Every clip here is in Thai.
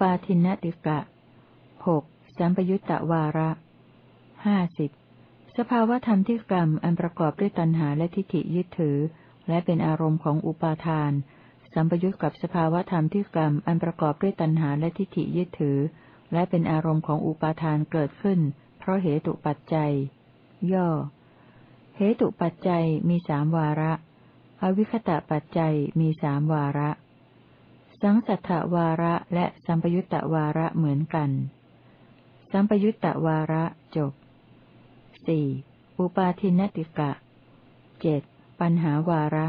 ปาทินติกะหกสัมปยุตตวาระห้าสิบสภาวธรรมที่กรรมอันประกอบด้วยตัณหาและทิฏฐิยึดถือ และเป็นอารมณ์ของอุปาทาน สัมปยุตกับสภาวธรรมที่กรรมอันประกอบด้วยตัณหาและทิฏฐิยึดถือ และเป็นอารมณ์ของอุปาทานเกิดขึ้น เพราะเหตุปัจจัย ย่อ เหตุปัจจัยมีสามวาระ อวิคตะปัจจัยมีสามวาระ สังสัทธวาระและสัมปยุตตวาระเหมือนกัน สัมปยุตตวาระจบสี่อุปาทินติกะเจ็ดปัญหาวาระ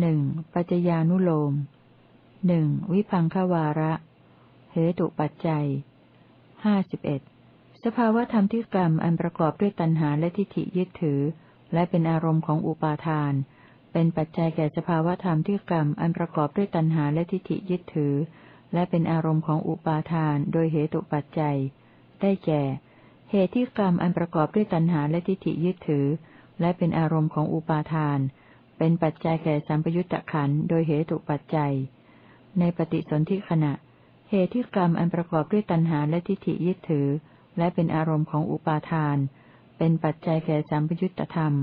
หนึ่งปัจจญานุโลมหนึ่งวิพังควาระเหตุปัจจัยห้าสิบเอ็ดสภาวธรรมที่กรรมอันประกอบด้วยตัณหาและทิฏฐิยึดถือ และเป็นอารมณ์ของอุปาทาน เป็นปัจจัยแก่สภาวธรรมที่กรรมอันประกอบด้วยตัณหาและทิฏฐิยึดถือ และเป็นอารมณ์ของอุปาทานโดยเหตุปัจจัย ได้แก่ เหตุที่กรรมอันประกอบด้วยตัณหาและทิฏฐิยึดถือ และเป็นอารมณ์ของอุปาทาน เป็นปัจจัยแก่สัมปยุตตะขันโดยเหตุปัจจัย ในปฏิสนธิขณะ เหตุที่กรรมอันประกอบด้วยตัณหาและทิฏฐิยึดถือ และเป็นอารมณ์ของอุปาทาน เป็นปัจจัยแก่สัมปยุตตธรรม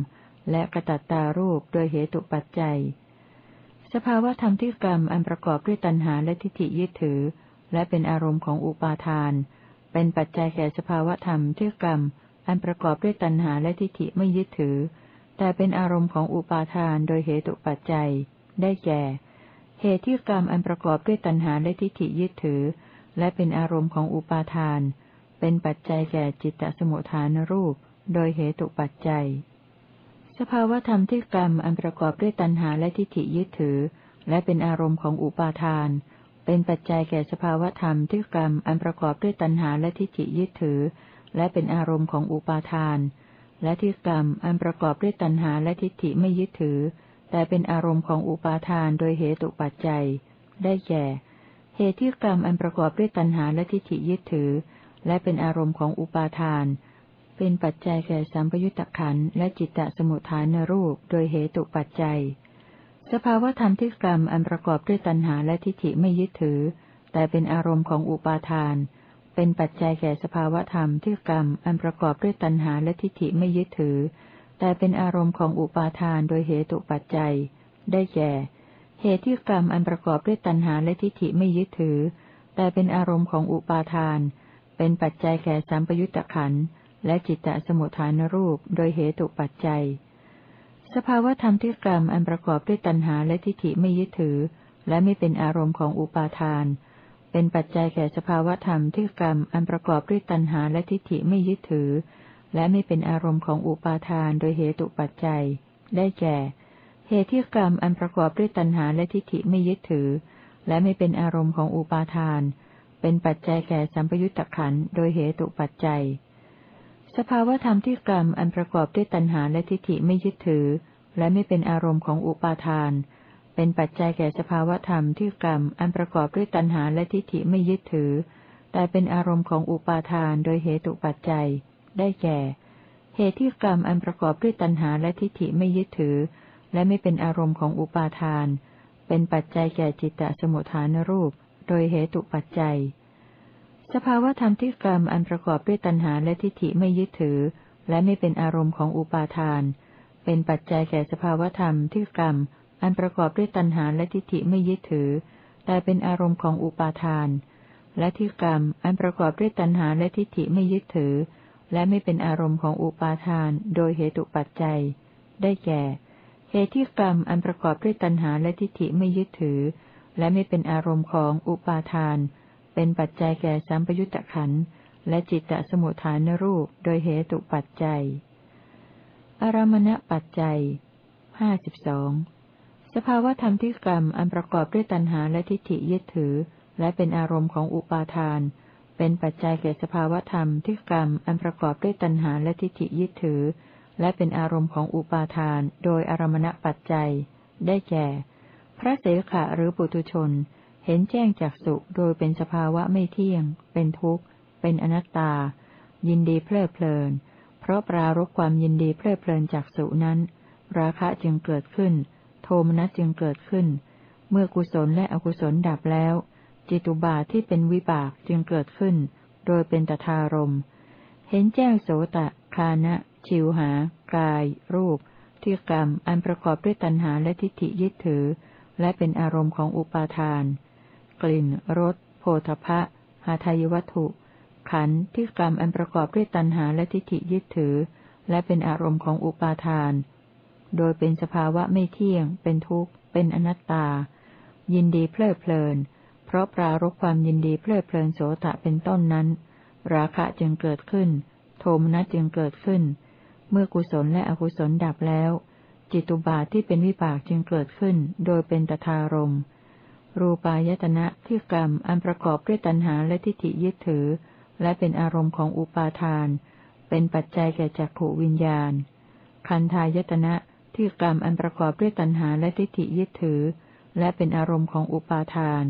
และกระตัตตารูปโดยเหตุปัจจัย สภาวธรรมที่กรรมอันประกอบด้วยตัณหาและทิฏฐิยึดถือ และเป็นอารมณ์ของอุปาทาน เป็นปัจจัยแก่สภาวธรรมที่กรรม อันประกอบด้วยตัณหาและทิฏฐิไม่ยึดถือ แต่เป็นอารมณ์ของอุปาทานโดยเหตุปัจจัย ได้แก่ เหตุที่กรรมอันประกอบด้วยตัณหาและทิฏฐิยึดถือ และเป็นอารมณ์ของอุปาทาน เป็นปัจจัยแก่จิตตสมุทฐานรูป โดยเหตุปัจจัย สภาวธรรมที่กรรมอันประกอบด้วยตัณหาและทิฏฐิยึดถือ และเป็นอารมณ์ของอุปาทาน เป็นปัจจัยแก่สภาวธรรมที่กรรมอันประกอบด้วยตัณหาและทิฏฐิยึดถือ และเป็นอารมณ์ของอุปาทาน และที่กรรมอันประกอบด้วยตัณหาและทิฏฐิไม่ยึดถือ แต่เป็นอารมณ์ของอุปาทานโดยเหตุปัจจัย ได้แก่ เหตุที่กรรมอันประกอบด้วยตัณหาและทิฏฐิยึดถือ และเป็นอารมณ์ของอุปาทาน เป็นปัจจัยแก่สัมปยุตตะขันและจิตตสมุทฐานรูปโดยเหตุปัจจัย สภาวธรรมที่กรรมอันประกอบด้วยตัณหาและทิฏฐิไม่ยึดถือ แต่เป็นอารมณ์ของอุปาทาน เป็นปัจจัยแก่สภาวธรรมที่กรรมอันประกอบด้วยตัณหาและทิฏฐิไม่ยึดถือ แต่เป็นอารมณ์ของอุปาทานโดยเหตุปัจจัย ได้แก่ เหตุที่กรรมอันประกอบด้วยตัณหาและทิฏฐิไม่ยึดถือ แต่เป็นอารมณ์ของอุปาทาน เป็นปัจจัยแก่สัมปยุตตะขัน และจิตตสมุทฐานรูปโดยเหตุปัจจัย สภาวธรรมที่กรรมอันประกอบด้วยตัณหาและทิฏฐิไม่ยึดถือ และไม่เป็นอารมณ์ของอุปาทาน เป็นปัจจัยแก่สภาวธรรมที่กรรมอันประกอบด้วยตัณหาและทิฏฐิไม่ยึดถือ และไม่เป็นอารมณ์ของอุปาทานโดยเหตุปัจจัย ได้แก่ เหตุที่กรรมอันประกอบด้วยตัณหาและทิฏฐิไม่ยึดถือ และไม่เป็นอารมณ์ของอุปาทาน เป็นปัจจัยแก่สัมปยุตตะขันโดยเหตุปัจจัย สภาวธรรมที่กรรมอันประกอบด้วยตัณหาและทิฏฐิไม่ยึดถือ และไม่เป็นอารมณ์ของอุปาทาน เป็นปัจจัยแก่สภาวธรรมที่กรรมอันประกอบด้วยตัณหาและทิฏฐิไม่ยึดถือ แต่เป็นอารมณ์ของอุปาทานโดยเหตุปัจจัย ได้แก่ เหตุที่กรรมอันประกอบด้วยตัณหาและทิฏฐิไม่ยึดถือ และไม่เป็นอารมณ์ของอุปาทาน เป็นปัจจัยแก่จิตตสมุทฐานรูป โดยเหตุปัจจัย สภาวธรรมที่กรรมอันประกอบด้วยตัณหาและทิฏฐิไม่ยึดถือ และไม่เป็นอารมณ์ของอุปาทาน เป็นปัจจัยแก่สภาวธรรมที่กรรมอันประกอบด้วยตัณหาและทิฏฐิไม่ยึดถือ แต่เป็นอารมณ์ของอุปาทาน และที่กรรมอันประกอบด้วยตัณหาและทิฏฐิไม่ยึดถือ และไม่เป็นอารมณ์ของอุปาทาน โดยเหตุปัจจัย ได้แก่ เหตุที่กรรมอันประกอบด้วยตัณหาและทิฏฐิไม่ยึดถือ และไม่เป็นอารมณ์ของอุปาทาน เป็นปัจจัยแก่สัมปยุตตะขันและจิตตสมุทฐานรูปโดยเหตุปัจจัย อารมณปัจจัยห้าสิบสองสภาวธรรมที่กรรมอันประกอบด้วยตัณหาและทิฏฐิยึดถือ และเป็นอารมณ์ของอุปาทาน เป็นปัจจัยแก่สภาวธรรมที่กรรมอันประกอบด้วยตัณหาและทิฏฐิยึดถือ และเป็นอารมณ์ของอุปาทาน โดยอารมณปัจจัย ได้แก่ พระเสขะหรือปุถุชน เห็นแจ้งจากสุโดยเป็นสภาวะไม่เที่ยง เป็นทุกข์ เป็นอนัตตา ยินดีเพลิดเพลิน เพราะปรารบความยินดีเพลิดเพลินจากสุนั้น ราคะจึงเกิดขึ้น โทมนัสจึงเกิดขึ้น เมื่อกุศลและอกุศลดับแล้ว จิตุบาทที่เป็นวิบากจึงเกิดขึ้น โดยเป็นตทารม เห็นแจ้งโสตะคานะ ชิวหา กาย รูป ที่กรรม อันประกอบด้วยตัณหาและทิฏฐิยึดถือ และเป็นอารมณ์ของอุปาทาน กลิ่นรสโพธพะหาทายวัตถุ ขันธ์ที่กรรมอันประกอบด้วยตัณหาและทิฏฐิยึดถือ และเป็นอารมณ์ของอุปาทาน โดยเป็นสภาวะไม่เที่ยง เป็นทุกข์ เป็นอนัตตา ยินดีเพลิดเพลิน เพราะปรารบความยินดีเพลิดเพลินโสตะเป็นต้นนั้น ราคะจึงเกิดขึ้น โทมนัสจึงเกิดขึ้น เมื่อกุศลและอกุศลดับแล้ว จิตุบาทที่เป็นวิบากจึงเกิดขึ้น โดยเป็นตทารมณ์ รูปายตนะที่กรรมอันประกอบด้วยตัณหาและทิฏฐิยึดถือ และเป็นอารมณ์ของอุปาทาน เป็นปัจจัยแก่จักขวิญญาณ คันทายตนะที่กรรมอันประกอบด้วยตัณหาและทิฏฐิยึดถือ และเป็นอารมณ์ของอุปาทาน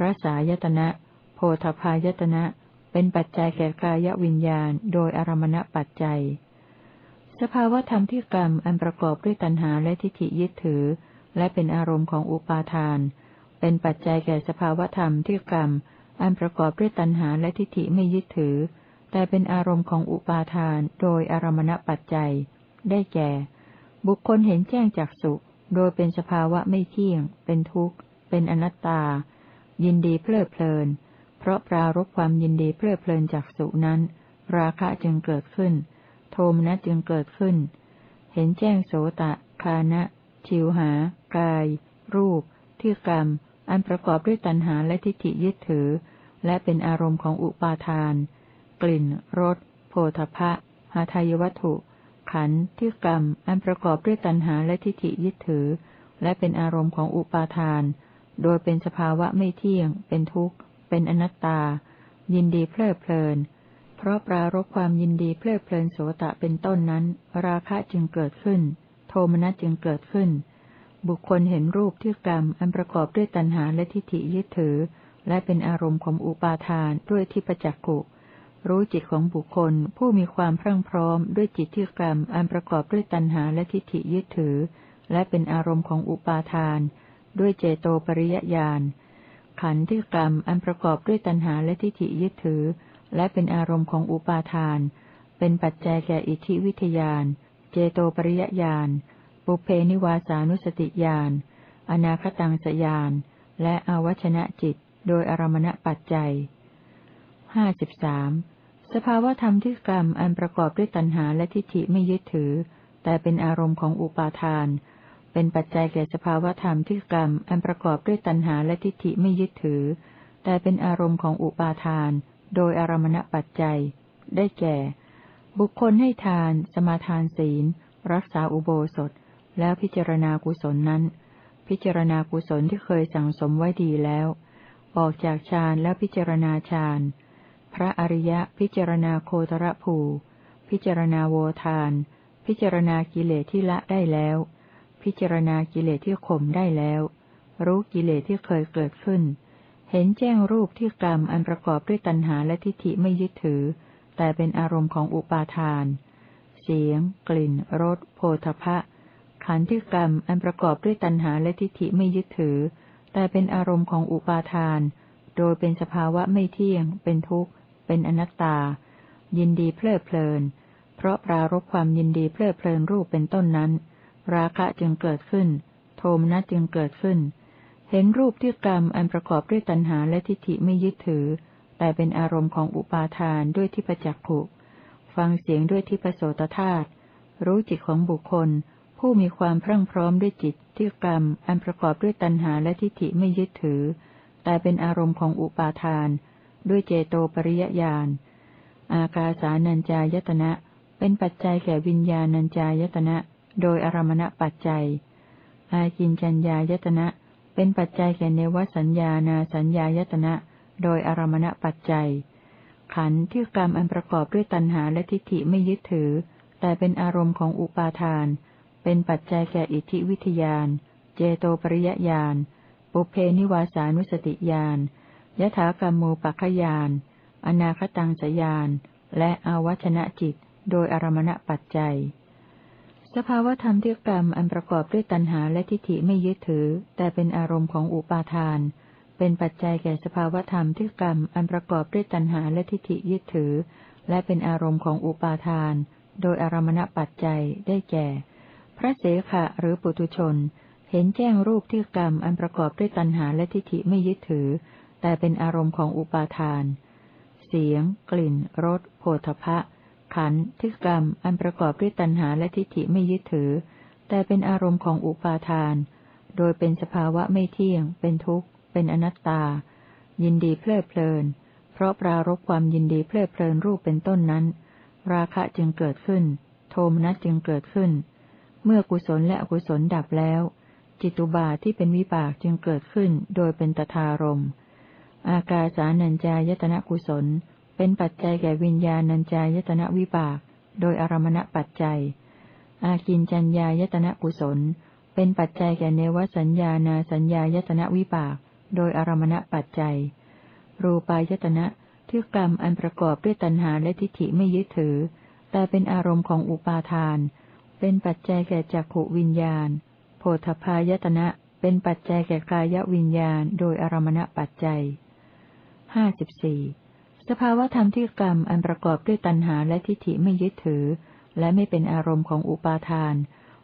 รสายตนะ โพธพายตนะ เป็นปัจจัยแก่กายวิญญาณ โดยอารมณปัจจัย สภาวธรรมที่กรรมอันประกอบด้วยตัณหาและทิฏฐิยึดถือ และเป็นอารมณ์ของอุปาทาน เป็นปัจจัยแก่สภาวธรรมที่กรรม อันประกอบด้วยตัณหาและทิฏฐิไม่ยึดถือ แต่เป็นอารมณ์ของอุปาทานโดยอารมณปัจจัย ได้แก่ บุคคลเห็นแจ้งจากสุโดยเป็นสภาวะไม่เที่ยง เป็นทุกข์ เป็นอนัตตา ยินดีเพลิดเพลิน เพราะปรารบความยินดีเพลิดเพลินจากสุนั้น ราคะจึงเกิดขึ้น โทมนัสจึงเกิดขึ้น เห็นแจ้งโสตะ คานะ ชิวหา กาย รูป ที่กรรม อันประกอบด้วยตัณหาและทิฏฐิยึดถือ และเป็นอารมณ์ของอุปาทาน กลิ่นรสโพธพะหาทายวัตถุ ขันธ์ที่กรรม อันประกอบด้วยตัณหาและทิฏฐิยึดถือ และเป็นอารมณ์ของอุปาทาน โดยเป็นสภาวะไม่เที่ยง เป็นทุกข์ เป็นอนัตตา ยินดีเพลิดเพลิน เพราะปรารบความยินดีเพลิดเพลินโสตะเป็นต้นนั้น ราคะจึงเกิดขึ้น โทมนัสจึงเกิดขึ้น บุคคลเห็นรูปที่กรรมอันประกอบด้วยตัณหาและทิฏฐิยึดถือ และเป็นอารมณ์ของอุปาทานด้วยทิพจักกุ รู้จิตของบุคคลผู้มีความพรั่งพร้อมด้วยจิตที่กรรมอันประกอบด้วยตัณหาและทิฏฐิยึดถือ และเป็นอารมณ์ของอุปาทาน ด้วยเจโตปริยญาณขันธ์ที่กรรมอันประกอบด้วยตัณหาและทิฏฐิยึดถือ และเป็นอารมณ์ของอุปาทาน เป็นปัจจัยแก่อิทธิวิทยาน เจโตปริยญาณ ปุเพนิวาสานุสติญาณ อนาคตังสยาน และอวัชนะจิต โดยอารมณปัจจัยห้าสิบสามสภาวธรรมที่กรรมอันประกอบด้วยตัณหาและทิฏฐิไม่ยึดถือ แต่เป็นอารมณ์ของอุปาทาน เป็นปัจจัยแก่สภาวธรรมที่กรรมอันประกอบด้วยตัณหาและทิฏฐิไม่ยึดถือ แต่เป็นอารมณ์ของอุปาทาน โดยอารมณปัจจัย ได้แก่ บุคคลให้ทาน สมาทานศีล รักษาอุโบสถ แล้วพิจารณากุศลนั้น พิจารณากุศลที่เคยสั่งสมไว้ดีแล้ว ออกจากฌานแล้วพิจารณาฌาน พระอริยะพิจารณาโคตรภู พิจารณาโวทาน พิจารณากิเลสที่ละได้แล้ว พิจารณากิเลสที่ข่มได้แล้ว รู้กิเลสที่เคยเกิดขึ้น เห็นแจ้งรูปที่กรรมอันประกอบด้วยตัณหาและทิฏฐิไม่ยึดถือ แต่เป็นอารมณ์ของอุปาทาน เสียง กลิ่น รสโพธพะ ขันธ์ที่กรรมอันประกอบด้วยตัณหาและทิฏฐิไม่ยึดถือ แต่เป็นอารมณ์ของอุปาทาน โดยเป็นสภาวะไม่เที่ยง เป็นทุกข์ เป็นอนัตตา ยินดีเพลิดเพลิน เพราะปรารบความยินดีเพลิดเพลินรูปเป็นต้นนั้น ราคะจึงเกิดขึ้น โทมนัสจึงเกิดขึ้น เห็นรูปที่กรรมอันประกอบด้วยตัณหาและทิฏฐิไม่ยึดถือ แต่เป็นอารมณ์ของอุปาทานด้วยที่ประจักขุ ฟังเสียงด้วยที่ประโสตธาตุรู้จิตของบุคคล ผู้มีความพรั่งพร้อมด้วยจิตที่กรรม อันประกอบด้วยตัณหาและทิฏฐิไม่ยึดถือ แต่เป็นอารมณ์ของอุปาทาน ด้วยเจโตปริยญาณ อากาสานัญจายตนะ เป็นปัจจัยแก่วิญญาณัญจายตนะ โดยอารมณปัจจัย อากินจัญญายตนะ เป็นปัจจัยแก่เนวสัญญานาสัญญายตนะ โดยอารมณปัจจัย ขันธ์ที่กรรมอันประกอบด้วยตัณหาและทิฏฐิไม่ยึดถือ แต่เป็นอารมณ์ของอุปาทาน เป็นปัจจัยแก่อิทธิวิทยาน เจโตปริยญาณ ปุเพนิวาสานุสติญาณ ยถากรรมูปัคยาน อนาคตังสยาน และอาวัชนะจิต โดยอารมณปัจจัย สภาวธรรมที่กรรมอันประกอบด้วยตัณหาและทิฏฐิไม่ยึดถือ แต่เป็นอารมณ์ของอุปาทาน เป็นปัจจัยแก่สภาวธรรมที่กรรมอันประกอบด้วยตัณหาและทิฏฐิยึดถือ และเป็นอารมณ์ของอุปาทาน โดยอารมณปัจจัยได้แก่ พระเสขะหรือปุถุชน เห็นแจ้งรูปที่กรรมอันประกอบด้วยตัณหาและทิฏฐิไม่ยึดถือ แต่เป็นอารมณ์ของอุปาทาน เสียง กลิ่นรสโผฏฐะขันธ์ที่กรรมอันประกอบด้วยตัณหาและทิฏฐิไม่ยึดถือ แต่เป็นอารมณ์ของอุปาทาน โดยเป็นสภาวะไม่เที่ยง เป็นทุกข์ เป็นอนัตตา ยินดีเพลิดเพลิน เพราะปรารบความยินดีเพลิดเพลินรูปเป็นต้นนั้น ราคะจึงเกิดขึ้น โทมนัสจึงเกิดขึ้น เมื่อกุศลและอกุศลดับแล้ว จิตุบาทที่เป็นวิบากจึงเกิดขึ้นโดยเป็นตทารมอากาสานัญจายตนะกุศล เป็นปัจจัยแก่วิญญาณัญจายตนะวิบาก โดยอารมณปัจจัย อากินจัญญายตนะกุศล เป็นปัจจัยแก่เนวสัญญานาสัญญายตนะวิบาก โดยอารมณปัจจัย รูปายตนะที่กรรมอันประกอบด้วยตัณหาและทิฏฐิไม่ยึดถือ แต่เป็นอารมณ์ของอุปาทาน เป็นปัจจัยแก่จักขวิญญาณ โพธพายตนะ เป็นปัจจัยแก่กายวิญญาณ โดยอารมณปัจจัยห้าสิบสี่สภาวธรรมที่กรรมอันประกอบด้วยตัณหาและทิฏฐิไม่ยึดถือ และไม่เป็นอารมณ์ของอุปาทาน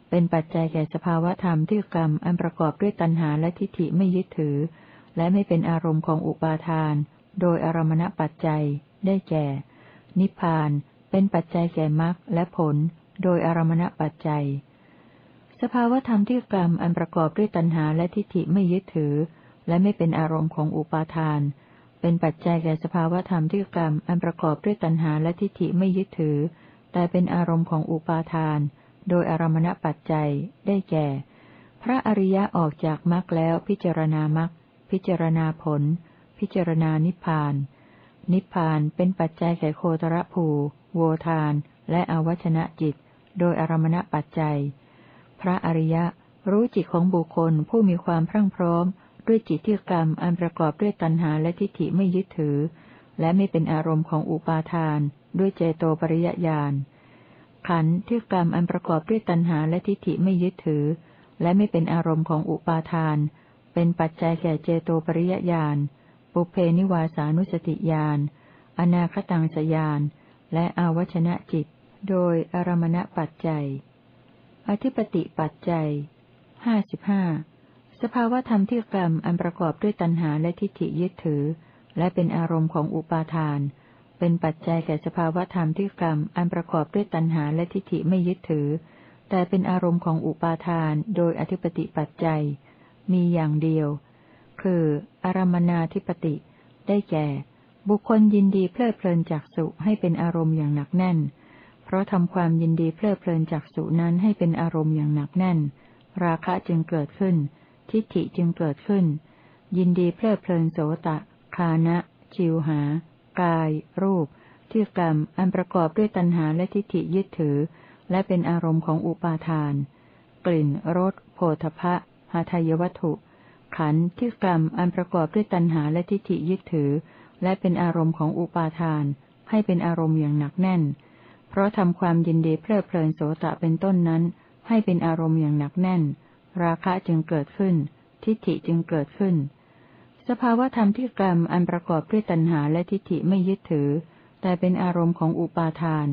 เป็นปัจจัยแก่สภาวธรรมที่กรรมอันประกอบด้วยตัณหาและทิฏฐิไม่ยึดถือ และไม่เป็นอารมณ์ของอุปาทาน โดยอารมณปัจจัย ได้แก่ นิพพาน เป็นปัจจัยแก่มรรคและผล โดยอารมณปัจจัย สภาวธรรมที่กรรมอันประกอบด้วยตัณหาและทิฏฐิไม่ยึดถือ และไม่เป็นอารมณ์ของอุปาทาน เป็นปัจจัยแก่สภาวธรรมที่กรรมอันประกอบด้วยตัณหาและทิฏฐิไม่ยึดถือ แต่เป็นอารมณ์ของอุปาทาน โดยอารมณปัจจัย ได้แก่ พระอริยะออกจากมรรคแล้วพิจารณามรรคพิจารณาผล พิจารณานิพพาน นิพพานเป็นปัจจัยแก่โคตรภูโวทาน และอวัชนะจิต โดยอารมณปัจจัย พระอริยะรู้จิตของบุคคลผู้มีความพรั่งพร้อม ด้วยจิตที่กรรมอันประกอบด้วยตัณหาและทิฏฐิไม่ยึดถือ และไม่เป็นอารมณ์ของอุปาทาน ด้วยเจโตปริยญาณขันธ์ที่กรรมอันประกอบด้วยตัณหาและทิฏฐิไม่ยึดถือ และไม่เป็นอารมณ์ของอุปาทาน เป็นปัจจัยแก่เจโตปริยญาณปุเพนิวาสานุสติญาณอนาคตังสยาน และอาวชนะจิต โดยอารมณปัจจัย อธิปติปัจจัยห้าสิบห้าสภาวธรรมที่กรรมอันประกอบด้วยตัณหาและทิฏฐิยึดถือ และเป็นอารมณ์ของอุปาทาน เป็นปัจจัยแก่สภาวธรรมที่กรรมอันประกอบด้วยตัณหาและทิฏฐิไม่ยึดถือ แต่เป็นอารมณ์ของอุปาทาน โดยอธิปติปัจจัย มีอย่างเดียว คือ อารมนาธิปติ ได้แก่ บุคคลยินดีเพลิดเพลินจากสุให้เป็นอารมณ์อย่างหนักแน่น ราะทำความยินดีเพลิดเพลินจากสุนั้นให้เป็นอารมณ์อย่างหนักแน่น ราคะจึงเกิดขึ้น ทิฏฐิจึงเกิดขึ้น ยินดีเพลิดเพลินโสตะ คานะ ชิวหา กาย รูป ที่กรรม อันประกอบด้วยตัณหาและทิฏฐิยึดถือ และเป็นอารมณ์ของอุปาทาน กลิ่น รส โผฏฐะหาทายวัตถุ ขันธ์ที่กรรม อันประกอบด้วยตัณหาและทิฏฐิยึดถือ และเป็นอารมณ์ของอุปาทาน ให้เป็นอารมณ์อย่างหนักแน่น เพราะทำความยินดีเพลิดเพลินโสตะเป็นต้นนั้น ให้เป็นอารมณ์อย่างหนักแน่น ราคะจึงเกิดขึ้น ทิฏฐิจึงเกิดขึ้น สภาวธรรมที่กรรมอันประกอบด้วยตัณหาและทิฏฐิไม่ยึดถือ แต่เป็นอารมณ์ของอุปาทาน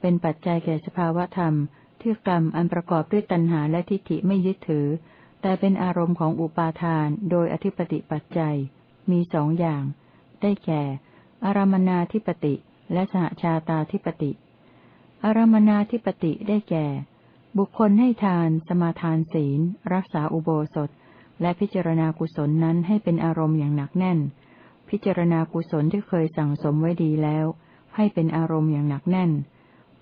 เป็นปัจจัยแก่สภาวธรรม ที่กรรมอันประกอบด้วยตัณหาและทิฏฐิไม่ยึดถือ แต่เป็นอารมณ์ของอุปาทาน โดยอธิปติปัจจัย มีสองอย่าง ได้แก่ อารมนาธิปติ และสหชาตาธิปติ อารมนาธิปติได้แก่ บุคคลให้ทาน สมาทานศีล รักษาอุโบสถ และพิจารณากุศลนั้นให้เป็นอารมณ์อย่างหนักแน่น พิจารณากุศลที่เคยสั่งสมไว้ดีแล้ว ให้เป็นอารมณ์อย่างหนักแน่น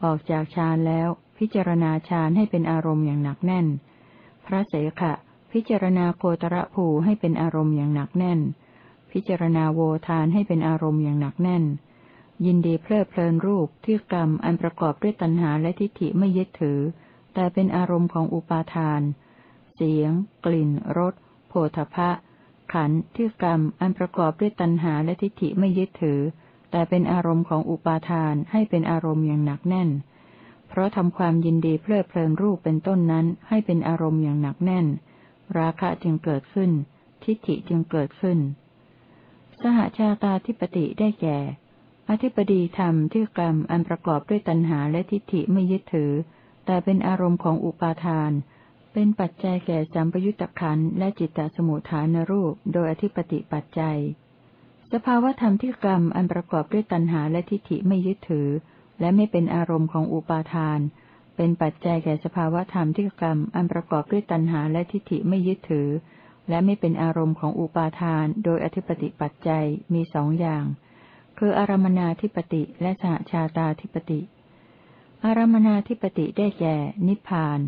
ออกจากฌานแล้ว พิจารณาฌานให้เป็นอารมณ์อย่างหนักแน่น พระเสขะ พิจารณาโคตรภูให้เป็นอารมณ์อย่างหนักแน่น พิจารณาโวทานให้เป็นอารมณ์อย่างหนักแน่น ยินดีเพลิดเพลินรูปที่กรรมอันประกอบด้วยตัณหาและทิฏฐิไม่ยึดถือ แต่เป็นอารมณ์ของอุปาทาน เสียง กลิ่นรสโผฏฐะขันธ์ที่กรรมอันประกอบด้วยตัณหาและทิฏฐิไม่ยึดถือ แต่เป็นอารมณ์ของอุปาทานให้เป็นอารมณ์อย่างหนักแน่น เพราะทำความยินดีเพลิดเพลินรูปเป็นต้นนั้นให้เป็นอารมณ์อย่างหนักแน่น ราคะจึงเกิดขึ้น ทิฏฐิจึงเกิดขึ้น สหชาตาธิปติได้แก่ อธิปดีธรรมที่กรรมอันประกอบด้วยตัณหาและทิฏฐิไม่ยึดถือ แต่เป็นอารมณ์ของอุปาทาน เป็นปัจจัยแก่สัมปยุตตะขันและจิตตสมุทฐานรูป โดยอธิปติปัจจัย สภาวธรรมที่กรรมอันประกอบด้วยตัณหาและทิฏฐิไม่ยึดถือ และไม่เป็นอารมณ์ของอุปาทาน เป็นปัจจัยแก่สภาวธรรมที่กรรมอันประกอบด้วยตัณหาและทิฏฐิไม่ยึดถือ และไม่เป็นอารมณ์ของอุปาทาน โดยอธิปติปัจจัยมีสองอย่าง คืออารมนาธิปติและสหชาตาธิปติ อารมนาธิปติได้แก่ นิพพาน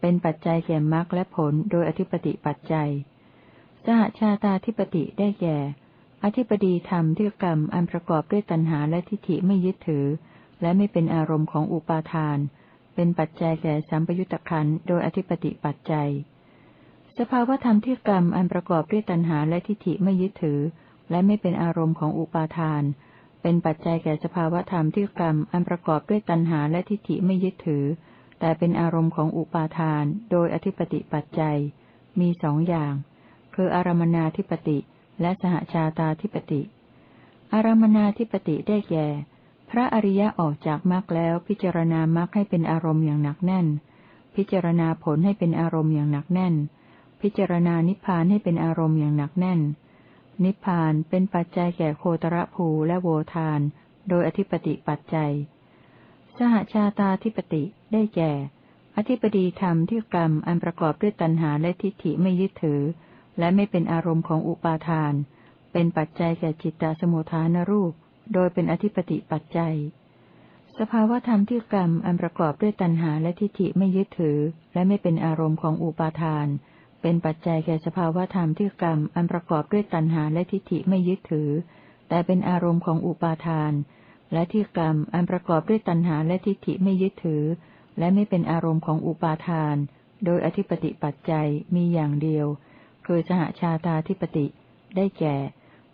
เป็นปัจจัยแก่มรรคและผลโดยอธิปติปัจจัย สหชาตาธิปติได้แก่ อธิปดีธรรมที่กรรมอันประกอบด้วยตัณหาและทิฏฐิไม่ยึดถือ และไม่เป็นอารมณ์ของอุปาทาน เป็นปัจจัยแก่สัมปยุตตะขันโดยอธิปติปัจจัย สภาวธรรมที่กรรมอันประกอบด้วยตัณหาและทิฏฐิไม่ยึดถือ และไม่เป็นอารมณ์ของอุปาทาน เป็นปัจจัยแก่สภาวธรรมที่กรรมอันประกอบด้วยตัณหาและทิฏฐิไม่ยึดถือ แต่เป็นอารมณ์ของอุปาทาน โดยอธิปติปัจจัย มีสองอย่าง คืออารมนาธิปติและสหชาตาธิปติ อารมนาธิปติได้แก่ พระอริยะออกจากมรรคแล้วพิจารณามรรคให้เป็นอารมณ์อย่างหนักแน่น พิจารณาผลให้เป็นอารมณ์อย่างหนักแน่น พิจารณานิพพานให้เป็นอารมณ์อย่างหนักแน่นน นิพพานเป็นปัจจัยแก่โคตรภูและโวทาน โดยอธิปติปัจจัย สหชาตาธิปติได้แก่ อธิปดีธรรมที่กรรมอันประกอบด้วยตัณหาและทิฏฐิไม่ยึดถือ และไม่เป็นอารมณ์ของอุปาทาน เป็นปัจจัยแก่จิตตสมุทฐานรูป โดยเป็นอธิปติปัจจัย สภาวธรรมที่กรรมอันประกอบด้วยตัณหาและทิฏฐิไม่ยึดถือ และไม่เป็นอารมณ์ของอุปาทาน เป็นปัจจัยแก่สภาวธรรมที่กรรมอันประกอบด้วยตัณหาและทิฏฐิไม่ยึดถือ แต่เป็นอารมณ์ของอุปาทาน และที่กรรมอันประกอบด้วยตัณหาและทิฏฐิไม่ยึดถือ และไม่เป็นอารมณ์ของอุปาทาน โดยอธิปติปัจจัยมีอย่างเดียว คือสหชาตาธิปติ ได้แก่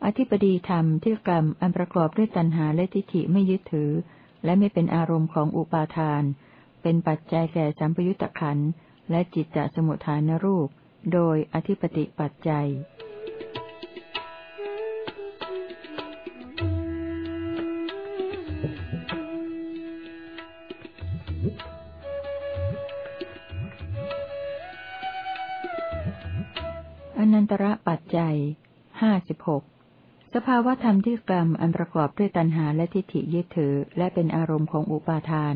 อธิปดีธรรมที่กรรมอันประกอบด้วยตัณหาและทิฏฐิไม่ยึดถือ และไม่เป็นอารมณ์ของอุปาทาน เป็นปัจจัยแก่สัมปยุตตะขันและจิตตสมุทฐานรูป โดยอธิปติปัจจัยอนันตระปัจจัยห้าสิบหกสภาวธรรมที่กรรมอันประกอบด้วยตัณหาและทิฏฐิยึดถือ และเป็นอารมณ์ของอุปาทาน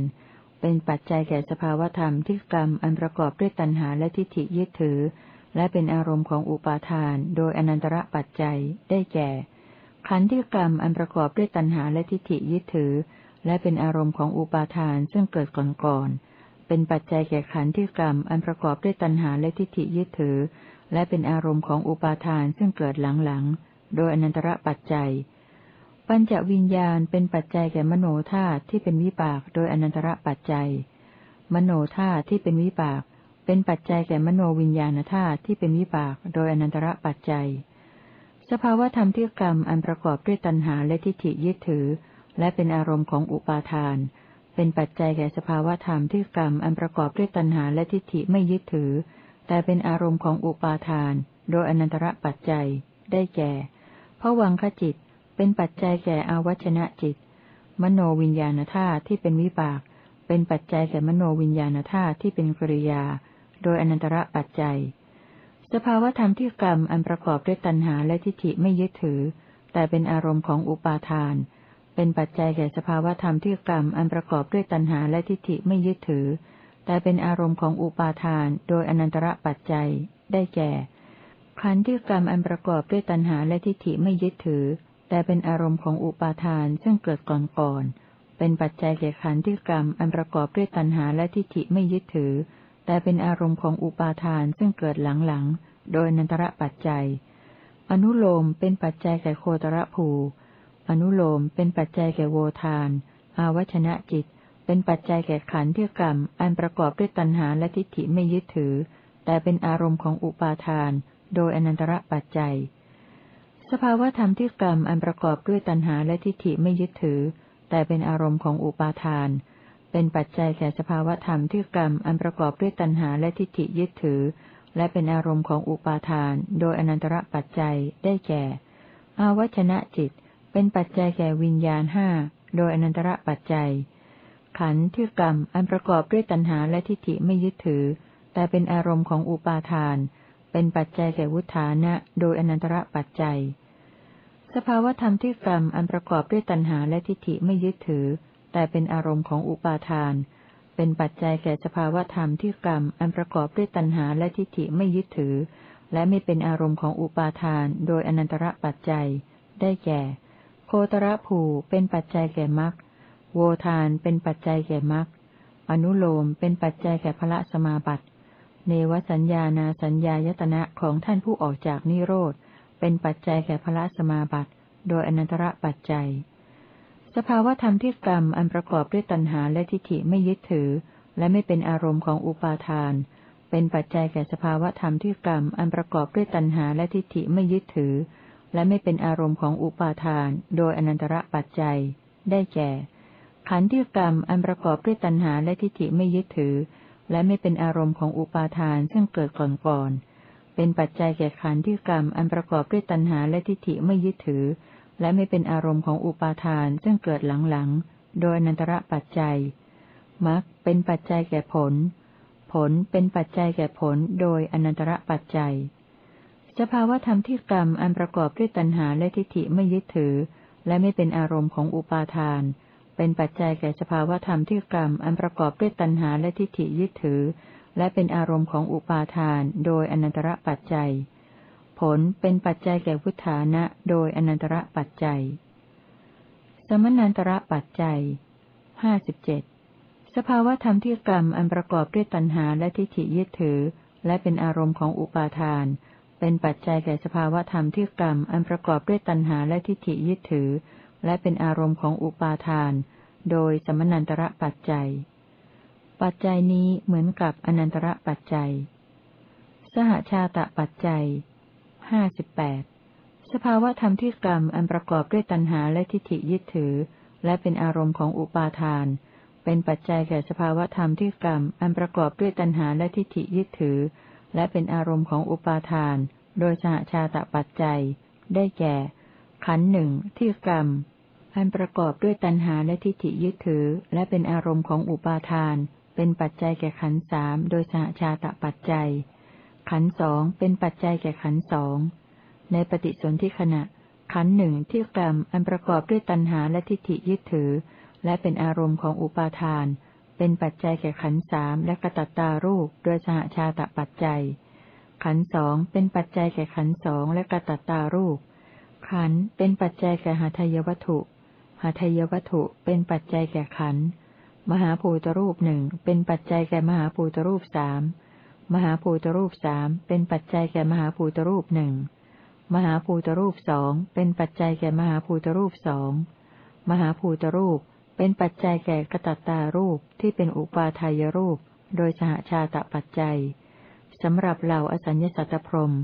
เป็นปัจจัยแก่สภาวธรรมที่กรรมอันประกอบด้วยตัณหาและทิฏฐิยึดถือ และเป็นอารมณ์ของอุปาทานโดยอนันตระปัจจัยได้แก่ ขันธ์ที่กรรมอันประกอบด้วยตัณหาและทิฏฐิยึดถือ และเป็นอารมณ์ของอุปาทานซึ่งเกิดก่อนก่อนเป็นปัจจัยแก่ขันธ์ที่กรรมอันประกอบด้วยตัณหาและทิฏฐิยึดถือ และเป็นอารมณ์ของอุปาทานซึ่งเกิดหลังๆ โดยอนันตระปัจจัย ปัญจวิญญาณเป็นปัจจัยแก่มโนธาตุที่เป็นวิบากโดยอนันตระปัจจัย มโนธาตุที่เป็นวิบาก เป็นปัจจัยแก่มโนวิญญาณธาตุที่เป็นวิบากโดยอนันตระปัจจัย สภาวธรรมที่กรรมอันประกอบด้วยตัณหาและทิฏฐิยึดถือ และเป็นอารมณ์ของอุปาทาน เป็นปัจจัยแก่สภาวธรรมที่กรรมอันประกอบด้วยตัณหาและทิฏฐิไม่ยึดถือ แต่เป็นอารมณ์ของอุปาทาน โดยอนันตระปัจจัย ได้แก่พวังคจิต เป็นปัจจัยแก่อาวัชนะจิต มโนวิญญาณธาตุที่เป็นวิบาก เป็นปัจจัยแก่มโนวิญญาณธาตุที่เป็นกริยา โดยอนันตระปัจจัย สภาวธรรมที่กรรมอันประกอบด้วยตัณหาและทิฏฐิไม่ยึดถือ แต่เป็นอารมณ์ของอุปาทาน เป็นปัจจัยแก่สภาวธรรมที่กรรมอันประกอบด้วยตัณหาและทิฏฐิไม่ยึดถือ แต่เป็นอารมณ์ของอุปาทาน โดยอนันตระปัจจัย ได้แก่ ขันธ์ที่กรรมอันประกอบด้วยตัณหาและทิฏฐิไม่ยึดถือ แต่เป็นอารมณ์ของอุปาทานซึ่งเกิดก่อนก่อนเป็นปัจจัยแก่ขันธ์ที่กรรมอันประกอบด้วยตัณหาและทิฏฐิไม่ยึดถือ แต่เป็นอารมณ์ของอุปาทานซึ่งเกิดหลังๆ โดยนันตระปัจจัย อนุโลมเป็นปัจจัยแก่โคตรภู อนุโลมเป็นปัจจัยแก่โวทาน อาวัชนะจิต เป็นปัจจัยแก่ขันธ์ที่กรรม อันประกอบด้วยตัณหาและทิฏฐิไม่ยึดถือ แต่เป็นอารมณ์ของอุปาทาน โดยอนันตระปัจจัย สภาวธรรมที่กรรมอันประกอบด้วยตัณหาและทิฏฐิไม่ยึดถือ แต่เป็นอารมณ์ของอุปาทาน เป็นปัจจัยแก่สภาวธรรมที่กรรมอันประกอบด้วยตัณหาและทิฏฐิยึดถือ และเป็นอารมณ์ของอุปาทาน โดยอนันตระปัจจัยได้แก่ อาวัชนะจิต เป็นปัจจัยแก่วิญญาณห้าโดยอนันตระปัจจัย ขันธ์ที่กรรมอันประกอบด้วยตัณหาและทิฏฐิไม่ยึดถือ แต่เป็นอารมณ์ของอุปาทาน เป็นปัจจัยแก่วุฒานะ โดยอนันตระปัจจัย สภาวธรรมที่กรรมอันประกอบด้วยตัณหาและทิฏฐิไม่ยึดถือ แต่เป็นอารมณ์ของอุปาทาน เป็นปัจจัยแก่สภาวธรรมที่กรรมอันประกอบด้วยตัณหาและทิฏฐิไม่ยึดถือ และไม่เป็นอารมณ์ของอุปาทาน โดยอนันตระปัจจัย ได้แก่ โคตรภูเป็นปัจจัยแก่มรรคโวทานเป็นปัจจัยแก่มรรคอนุโลมเป็นปัจจัยแก่พระสมาบัติ เนวสัญญานาสัญญายตนะของท่านผู้ออกจากนิโรธ เป็นปัจจัยแก่พระสมาบัติ โดยอนันตระปัจจัย สภาวธรรมที่กรรมอันประกอบด้วยตัณหาและทิฏฐิไม่ยึดถือ และไม่เป็นอารมณ์ของอุปาทาน เป็นปัจจัยแก่สภาวธรรมที่กรรมอันประกอบด้วยตัณหาและทิฏฐิไม่ยึดถือ และไม่เป็นอารมณ์ของอุปาทาน โดยอนันตระปัจจัย ได้แก่ ขันธ์ที่กรรมอันประกอบด้วยตัณหาและทิฏฐิไม่ยึดถือ และไม่เป็นอารมณ์ของอุปาทานซึ่งเกิดก่อนก่อนเป็นปัจจัยแก่ขันธ์ที่กรรมอันประกอบด้วยตัณหาและทิฏฐิไม่ยึดถือ และไม่เป็นอารมณ์ของอุปาทานซึ่งเกิดหลังๆ โดยนันตระปัจจัยมรรคเป็นปัจจัยแก่ผล ผลเป็นปัจจัยแก่ผลโดยอนันตระปัจจัย สภาวธรรมที่กรรมอันประกอบด้วยตัณหาและทิฏฐิไม่ยึดถือ และไม่เป็นอารมณ์ของอุปาทาน เป็นปัจจัยแก่สภาวธรรมที่กรรมอันประกอบด้วยตัณหาและทิฏฐิยึดถือ และเป็นอารมณ์ของอุปาทาน โดยอนันตระปัจจัย ผลเป็นปัจจัยแก่พุทธานะโดยอนันตระปัจจัย สมนันตระปัจจัยห้าสิบเจ็ดสภาวธรรมที่กรรมอันประกอบด้วยตัณหาและทิฏฐิยึดถือ และเป็นอารมณ์ของอุปาทาน เป็นปัจจัยแก่สภาวธรรมที่กรรมอันประกอบด้วยตัณหาและทิฏฐิยึดถือ และเป็นอารมณ์ของอุปาทาน โดยสมนันตระปัจจัย ปัจจัยนี้เหมือนกับอนันตระปัจจัย สหชาตะปัจจัย ห้าสิบแปดสภาวะธรรมที่กรรมอันประกอบด้วยตัณหาและทิฏฐิยึดถือ และเป็นอารมณ์ของอุปาทาน เป็นปัจจัยแก่สภาวะธรรมที่กรรมอันประกอบด้วยตัณหาและทิฏฐิยึดถือ และเป็นอารมณ์ของอุปาทาน โดยสหชาตะปัจจัย ได้แก่ ขันหนึ่งที่กรรมอันประกอบด้วยตัณหาและทิฏฐิยึดถือ และเป็นอารมณ์ของอุปาทาน เป็นปัจจัยแก่ขันสามโดยสหชาตะปัจจัย ขันสองเป็นปัจจัยแก่ขันสอง ในปฏิสนธิขณะ ขันหนึ่งที่กรรมอันประกอบด้วยตัณหาและทิฏฐิยึดถือ และเป็นอารมณ์ของอุปาทาน เป็นปัจจัยแก่ขันสามและกระตัตตารูปโดยสหชาตะปัจจัย ขันสองเป็นปัจจัยแก่ขันสองและกระตัตตารูป ขันเป็นปัจจัยแก่หาทายวัตถุหาทายวัตถุเป็นปัจจัยแก่ขันมหาภูตรูปหนึ่งเป็นปัจจัยแก่มหาภูตรูปสาม มหาภูตรูปสามเป็นปัจจัยแก่มหาภูตรูปหนึ่งมหาภูตรูปสองเป็นปัจจัยแก่มหาภูตรูปสองมหาภูตรูปเป็นปัจจัยแก่กตัตตารูปที่เป็นอุปาทายรูป โดยสหชาตปัจจัยสำหรับเหล่าอสัญญสัตตพรม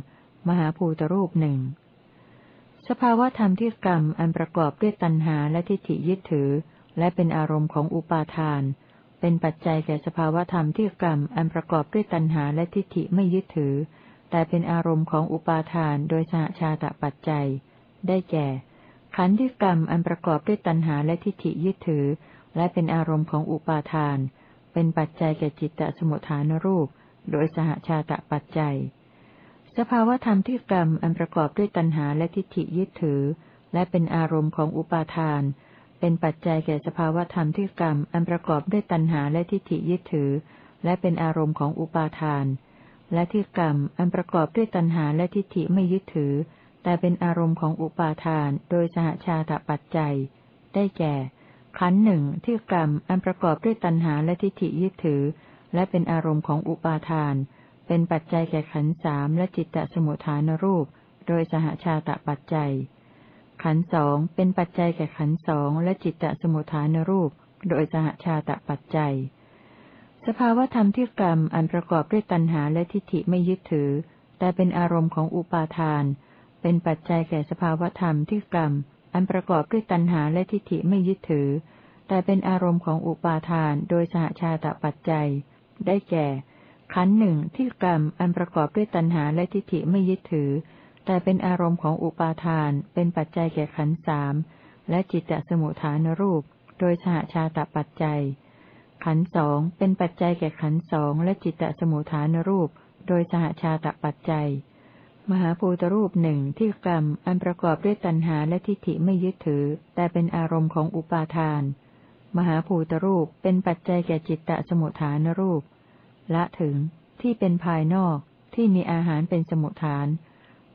มหาภูตรูปหนึ่งสภาวธรรมที่กรรมอันประกอบด้วยตัณหาและทิฏฐิยึดถือ และเป็นอารมณ์ของอุปาทาน เป็นปัจจัยแก่สภาวธรรมที่กรรมอันประกอบด้วยตัณหาและทิฏฐิไม่ยึดถือ แต่เป็นอารมณ์ของอุปาทานโดยสหชาตะปัจจัย ได้แก่ ขันธ์ที่กรรมอันประกอบด้วยตัณหาและทิฏฐิยึดถือ และเป็นอารมณ์ของอุปาทาน เป็นปัจจัยแก่จิตตสมุทฐานรูป โดยสหชาตะปัจจัย สภาวธรรมที่กรรมอันประกอบด้วยตัณหาและทิฏฐิยึดถือ และเป็นอารมณ์ของอุปาทาน เป็นปัจจัยแก่สภาวธรรมที่กรรมอันประกอบด้วยตัณหาและทิฏฐิยึดถือ และเป็นอารมณ์ของอุปาทาน และที่กรรมอันประกอบด้วยตัณหาและทิฏฐิไม่ยึดถือ แต่เป็นอารมณ์ของอุปาทาน โดยสหชาตปัจจัย ได้แก่ ขันหนึ่งที่กรรมอันประกอบด้วยตัณหาและทิฏฐิยึดถือ และเป็นอารมณ์ของอุปาทาน เป็นปัจจัยแก่ขันสามและจิตตสมุทฐานรูป โดยสหชาตปัจจัย ขันสองเป็นปัจจัยแก่ขันสองและจิตตสมุทฐานรูป โดยสหชาตะปัจจัย สภาวธรรมที่กรรมอันประกอบด้วยตัณหาและทิฏฐิไม่ยึดถือ แต่เป็นอารมณ์ของอุปาทาน เป็นปัจจัยแก่สภาวธรรมที่กรรมอันประกอบด้วยตัณหาและทิฏฐิไม่ยึดถือ แต่เป็นอารมณ์ของอุปาทาน โดยสหชาตะปัจจัย ได้แก่ขันหนึ่งที่กรรมอันประกอบด้วยตัณหาและทิฏฐิไม่ยึดถือ แต่เป็นอารมณ์ของอุปาทาน เป็นปัจจัยแก่ขันสาม และจิตตสมุทฐานรูป โดยสหชาตปัจจัย ขันสองเป็นปัจจัยแก่ขันสองและจิตตสมุทฐานรูป โดยสหชาตปัจจัย มหาภูตรูปหนึ่งที่กรรมอันประกอบด้วยตัณหาและทิฏฐิไม่ยึดถือ แต่เป็นอารมณ์ของอุปาทาน มหาภูตรูปเป็นปัจจัยแก่จิตตสมุทฐานรูป ละถึงที่เป็นภายนอกที่มีอาหารเป็นสมุทฐาน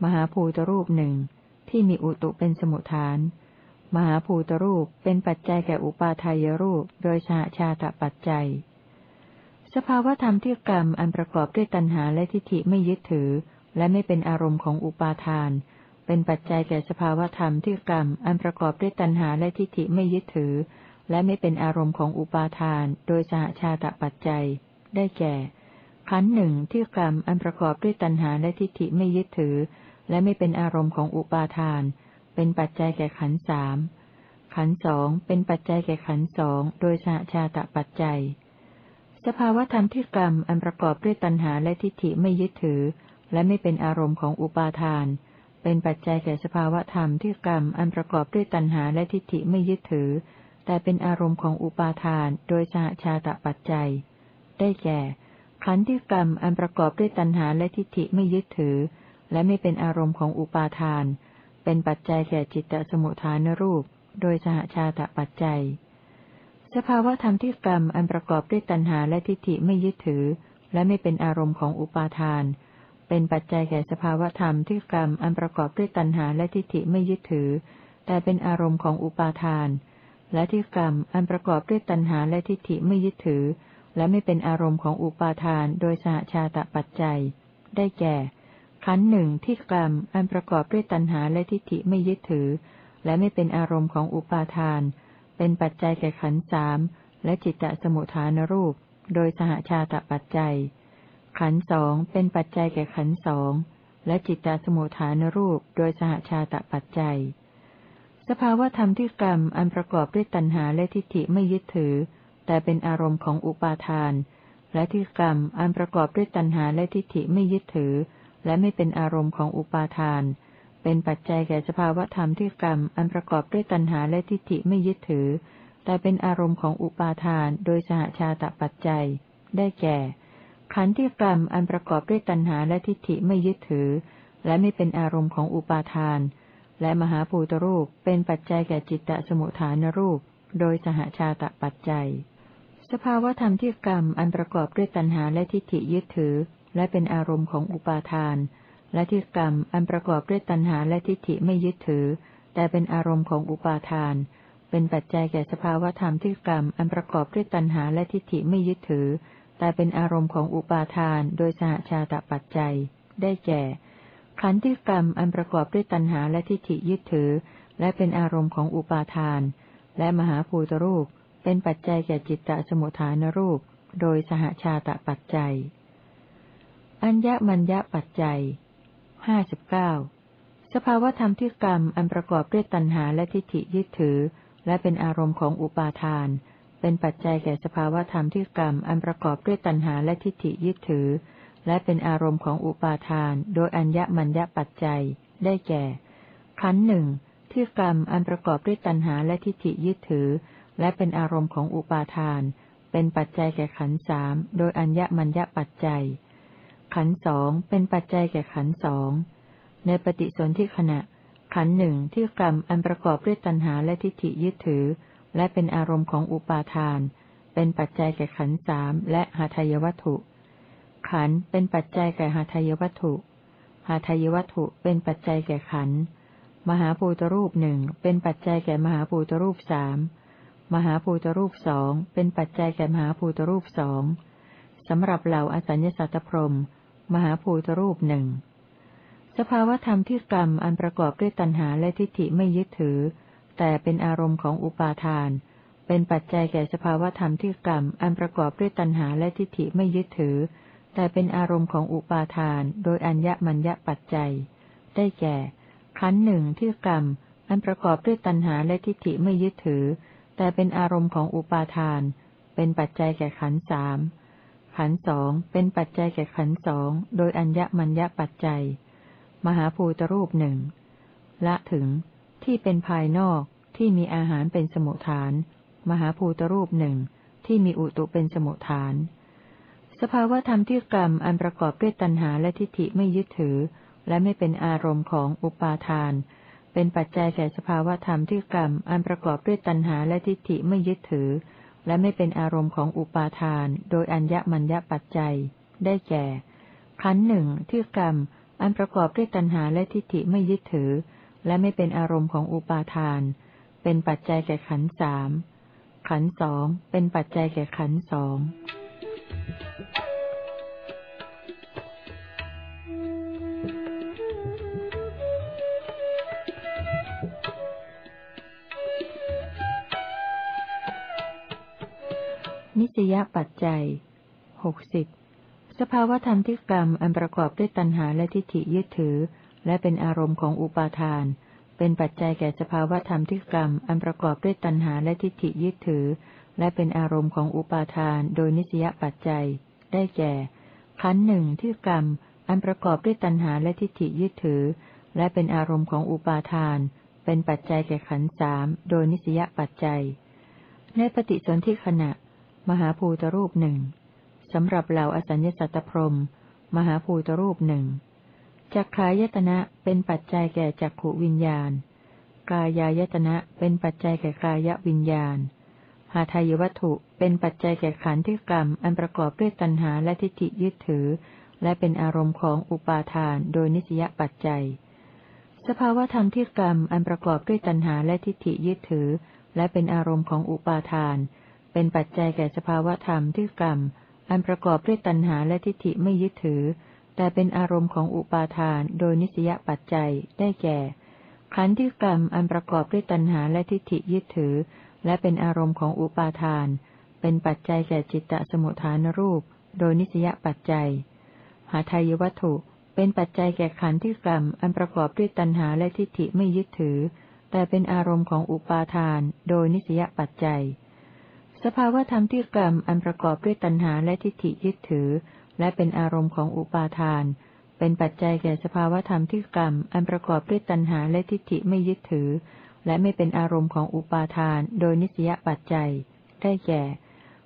มหาภูตรูปหนึ่งที่มีอุตุเป็นสมุทฐาน มหาภูตรูปเป็นปัจจัยแก่อุปาทายรูป โดยสหชาตปัจจัย สภาวธรรมที่กรรมอันประกอบด้วยตัณหาและทิฏฐิไม่ยึดถือ และไม่เป็นอารมณ์ของอุปาทาน เป็นปัจจัยแก่สภาวธรรมที่กรรมอันประกอบด้วยตัณหาและทิฏฐิไม่ยึดถือ และไม่เป็นอารมณ์ของอุปาทาน โดยสหชาตปัจจัย ได้แก่ ขันหนึ่งที่กรรมอันประกอบด้วยตัณหาและทิฏฐิไม่ยึดถือ และไม่เป็นอารมณ์ของอุปาทาน เป็นปัจจัยแก่ขันสามขันสองเป็นปัจจัยแก่ขันสองโดยสหชาตปัจจัย สภาวธรรมที่กรรมอันประกอบด้วยตัณหาและทิฏฐิไม่ยึดถือ และไม่เป็นอารมณ์ของอุปาทาน เป็นปัจจัยแก่สภาวธรรมที่กรรมอันประกอบด้วยตัณหาและทิฏฐิไม่ยึดถือ แต่เป็นอารมณ์ของอุปาทาน โดยสหชาตปัจจัย ได้แก่ ขันธ์ที่กรรมอันประกอบด้วยตัณหาและทิฏฐิไม่ยึดถือ และไม่เป็นอารมณ์ของอุปาทาน เป็นปัจจัยแก่จิตตสมุทฐานรูป โดยสหชาตปัจจัย สภาวะธรรมที่กรรมอันประกอบด้วยตัณหาและทิฏฐิไม่ยึดถือ และไม่เป็นอารมณ์ของอุปาทาน เป็นปัจจัยแก่สภาวะธรรมที่กรรมอันประกอบด้วยตัณหาและทิฏฐิไม่ยึดถือ แต่เป็นอารมณ์ของอุปาทาน และที่กรรมอันประกอบด้วยตัณหาและทิฏฐิไม่ยึดถือ และไม่เป็นอารมณ์ของอุปาทาน โดยสหชาตปัจจัย ได้แก่ ขันหนึ่งที่กรรมอันประกอบด้วยตัณหาและทิฏฐิไม่ยึดถือ และไม่เป็นอารมณ์ของอุปาทาน เป็นปัจจัยแก่ขันสามและจิตตสมุทฐานรูป โดยสหชาตปัจจัย ขันสองเป็นปัจจัยแก่ขันสองและจิตตสมุทฐานรูป โดยสหชาตปัจจัย สภาวธรรมที่กรรมอันประกอบด้วยตัณหาและทิฏฐิไม่ยึดถือ แต่เป็นอารมณ์ของอุปาทาน และที่กรรมอันประกอบด้วยตัณหาและทิฏฐิไม่ยึดถือ และไม่เป็นอารมณ์ของอุปาทาน เป็นปัจจัยแก่สภาวธรรมที่กรรมอันประกอบด้วยตัณหาและทิฏฐิไม่ยึดถือ แต่เป็นอารมณ์ของอุปาทานโดยสหชาตปัจจัย ได้แก่ ขันธ์ที่กรรมอันประกอบด้วยตัณหาและทิฏฐิไม่ยึดถือ และไม่เป็นอารมณ์ของอุปาทาน และมหาภูตรูปเป็นปัจจัยแก่จิตตสมุทฐานรูป โดยสหชาตปัจจัย สภาวธรรมที่กรรมอันประกอบด้วยตัณหาและทิฏฐิยึดถือ และเป็นอารมณ์ของอุปาทาน และที่กรรมอันประกอบด้วยตัณหาและทิฏฐิไม่ยึดถือ แต่เป็นอารมณ์ของอุปาทาน เป็นปัจจัยแก่สภาวธรรมที่กรรมอันประกอบด้วยตัณหาและทิฏฐิไม่ยึดถือ แต่เป็นอารมณ์ของอุปาทาน โดยสหชาตปัจจัย ได้แก่ ขันธ์ที่กรรมอันประกอบด้วยตัณหาและทิฏฐิยึดถือ และเป็นอารมณ์ของอุปาทาน และมหาภูตรูป เป็นปัจจัยแก่จิตตสมุทฐานรูป โดยสหชาตปัจจัย อัญญมัญญปัจจัยห้าสิบเก้าสภาวธรรมที่กรรมอันประกอบด้วยตัณหาและทิฏฐิยึดถือ และเป็นอารมณ์ของอุปาทาน เป็นปัจจัยแก่สภาวธรรมที่กรรมอันประกอบด้วยตัณหาและทิฏฐิยึดถือ และเป็นอารมณ์ของอุปาทาน โดยอัญญมัญญปัจจัย ได้แก่ ขันหนึ่งที่กรรมอันประกอบด้วยตัณหาและทิฏฐิยึดถือ และเป็นอารมณ์ของอุปาทาน เป็นปัจจัยแก่ขันสามโดยอัญญมัญญปัจจัย ขันสองเป็นปัจจัยแก่ขันสองในปฏิสนธิขณะ ขันหนึ่งที่กรรมอันประกอบด้วยตัณหาและทิฏฐิยึดถือ และเป็นอารมณ์ของอุปาทาน เป็นปัจจัยแก่ขันสามและหาทายวัตถุ ขันเป็นปัจจัยแก่หาทายวัตถุหาทายวัตถุเป็นปัจจัยแก่ขันมหาภูตรูปหนึ่งเป็นปัจจัยแก่มหาภูตรูปสามมหาภูตรูปสองเป็นปัจจัยแก่มหาภูตรูปสองสำหรับเหล่าอสัญญสัตตพรม มหาภูตรูปหนึ่ง สภาวธรรมที่กรรมอันประกอบด้วยตัณหาและทิฏฐิไม่ยึดถือ แต่เป็นอารมณ์ของอุปาทาน เป็นปัจจัยแก่สภาวธรรมที่กรรมอันประกอบด้วยตัณหาและทิฏฐิไม่ยึดถือ แต่เป็นอารมณ์ของอุปาทาน โดยอัญญมัญญปัจจัย ได้แก่ ขันหนึ่งที่กรรมอันประกอบด้วยตัณหาและทิฏฐิไม่ยึดถือ แต่เป็นอารมณ์ของอุปาทาน เป็นปัจจัยแก่ขันสาม ขันสองเป็นปัจจัยแก่ขันสองโดยอัญญมัญญปัจจัย มหาภูตรูปหนึ่งละถึงที่เป็นภายนอกที่มีอาหารเป็นสมุทฐาน มหาภูตรูปหนึ่งที่มีอุตุเป็นสมุทฐาน สภาวะธรรมที่กรรมอันประกอบด้วยตัณหาและทิฏฐิไม่ยึดถือ และไม่เป็นอารมณ์ของอุปาทาน เป็นปัจจัยแก่สภาวะธรรมที่กรรมอันประกอบด้วยตัณหาและทิฏฐิไม่ยึดถือ และไม่เป็นอารมณ์ของอุปาทาน โดยอัญญมัญญปัจจัย ได้แก่ ขันหนึ่งที่กรรม อันประกอบด้วยตัณหาและทิฏฐิไม่ยึดถือ และไม่เป็นอารมณ์ของอุปาทาน เป็นปัจจัยแก่ขันสามขันสองเป็นปัจจัยแก่ขันสอง นิสยปัจจัยหกสิบสภาวธรรมที่กรรมอันประกอบด้วยตัณหาและทิฏฐิยึดถือ และเป็นอารมณ์ของอุปาทาน เป็นปัจจัยแก่สภาวธรรมที่กรรมอันประกอบด้วยตัณหาและทิฏฐิยึดถือ และเป็นอารมณ์ของอุปาทาน โดยนิสยปัจจัย ได้แก่ขันหนึ่งที่กรรมอันประกอบด้วยตัณหาและทิฏฐิยึดถือ และเป็นอารมณ์ของอุปาทาน เป็นปัจจัยแก่ขันสามโดยนิสยปัจจัย ในปฏิสนธิขณะ มหาภูตรูปหนึ่งสำหรับเหล่าอสัญญสัตตพรม มหาภูตรูปหนึ่งจักขายตนะเป็นปัจจัยแก่จักขวิญญาณ กายายตนะเป็นปัจจัยแก่กายวิญญาณ หาทายวัตถุเป็นปัจจัยแก่ขันธ์ที่กรรม อันประกอบด้วยตัณหาและทิฏฐิยึดถือ และเป็นอารมณ์ของอุปาทานโดยนิสยปัจจัย สภาวธรรมที่กรรมอันประกอบด้วยตัณหาและทิฏฐิยึดถือ และเป็นอารมณ์ของอุปาทาน เป็นปัจจัยแก่สภาวธรรมที่กรรม อันประกอบด้วยตัณหาและทิฏฐิไม่ยึดถือ แต่เป็นอารมณ์ของอุปาทาน โดยนิสยปัจจัยได้แก่ ขันธ์ที่กรรมอันประกอบด้วยตัณหาและทิฏฐิยึดถือ และเป็นอารมณ์ของอุปาทาน เป็นปัจจัยแก่จิตตสมุทฐานรูป โดยนิสยปัจจัย หาทายวัตถุ เป็นปัจจัยแก่ขันธ์ที่กรรมอันประกอบด้วยตัณหาและทิฏฐิไม่ยึดถือ แต่เป็นอารมณ์ของอุปาทาน โดยนิสยปัจจัย สภาวธรรมที่กรรมอันประกอบด้วยตัณหาและทิฏฐิยึดถือ และเป็นอารมณ์ของอุปาทาน เป็นปัจจัยแก่สภาวธรรมที่กรรมอันประกอบด้วยตัณหาและทิฏฐิไม่ยึดถือ และไม่เป็นอารมณ์ของอุปาทาน โดยนิสยปัจจัย ได้แก่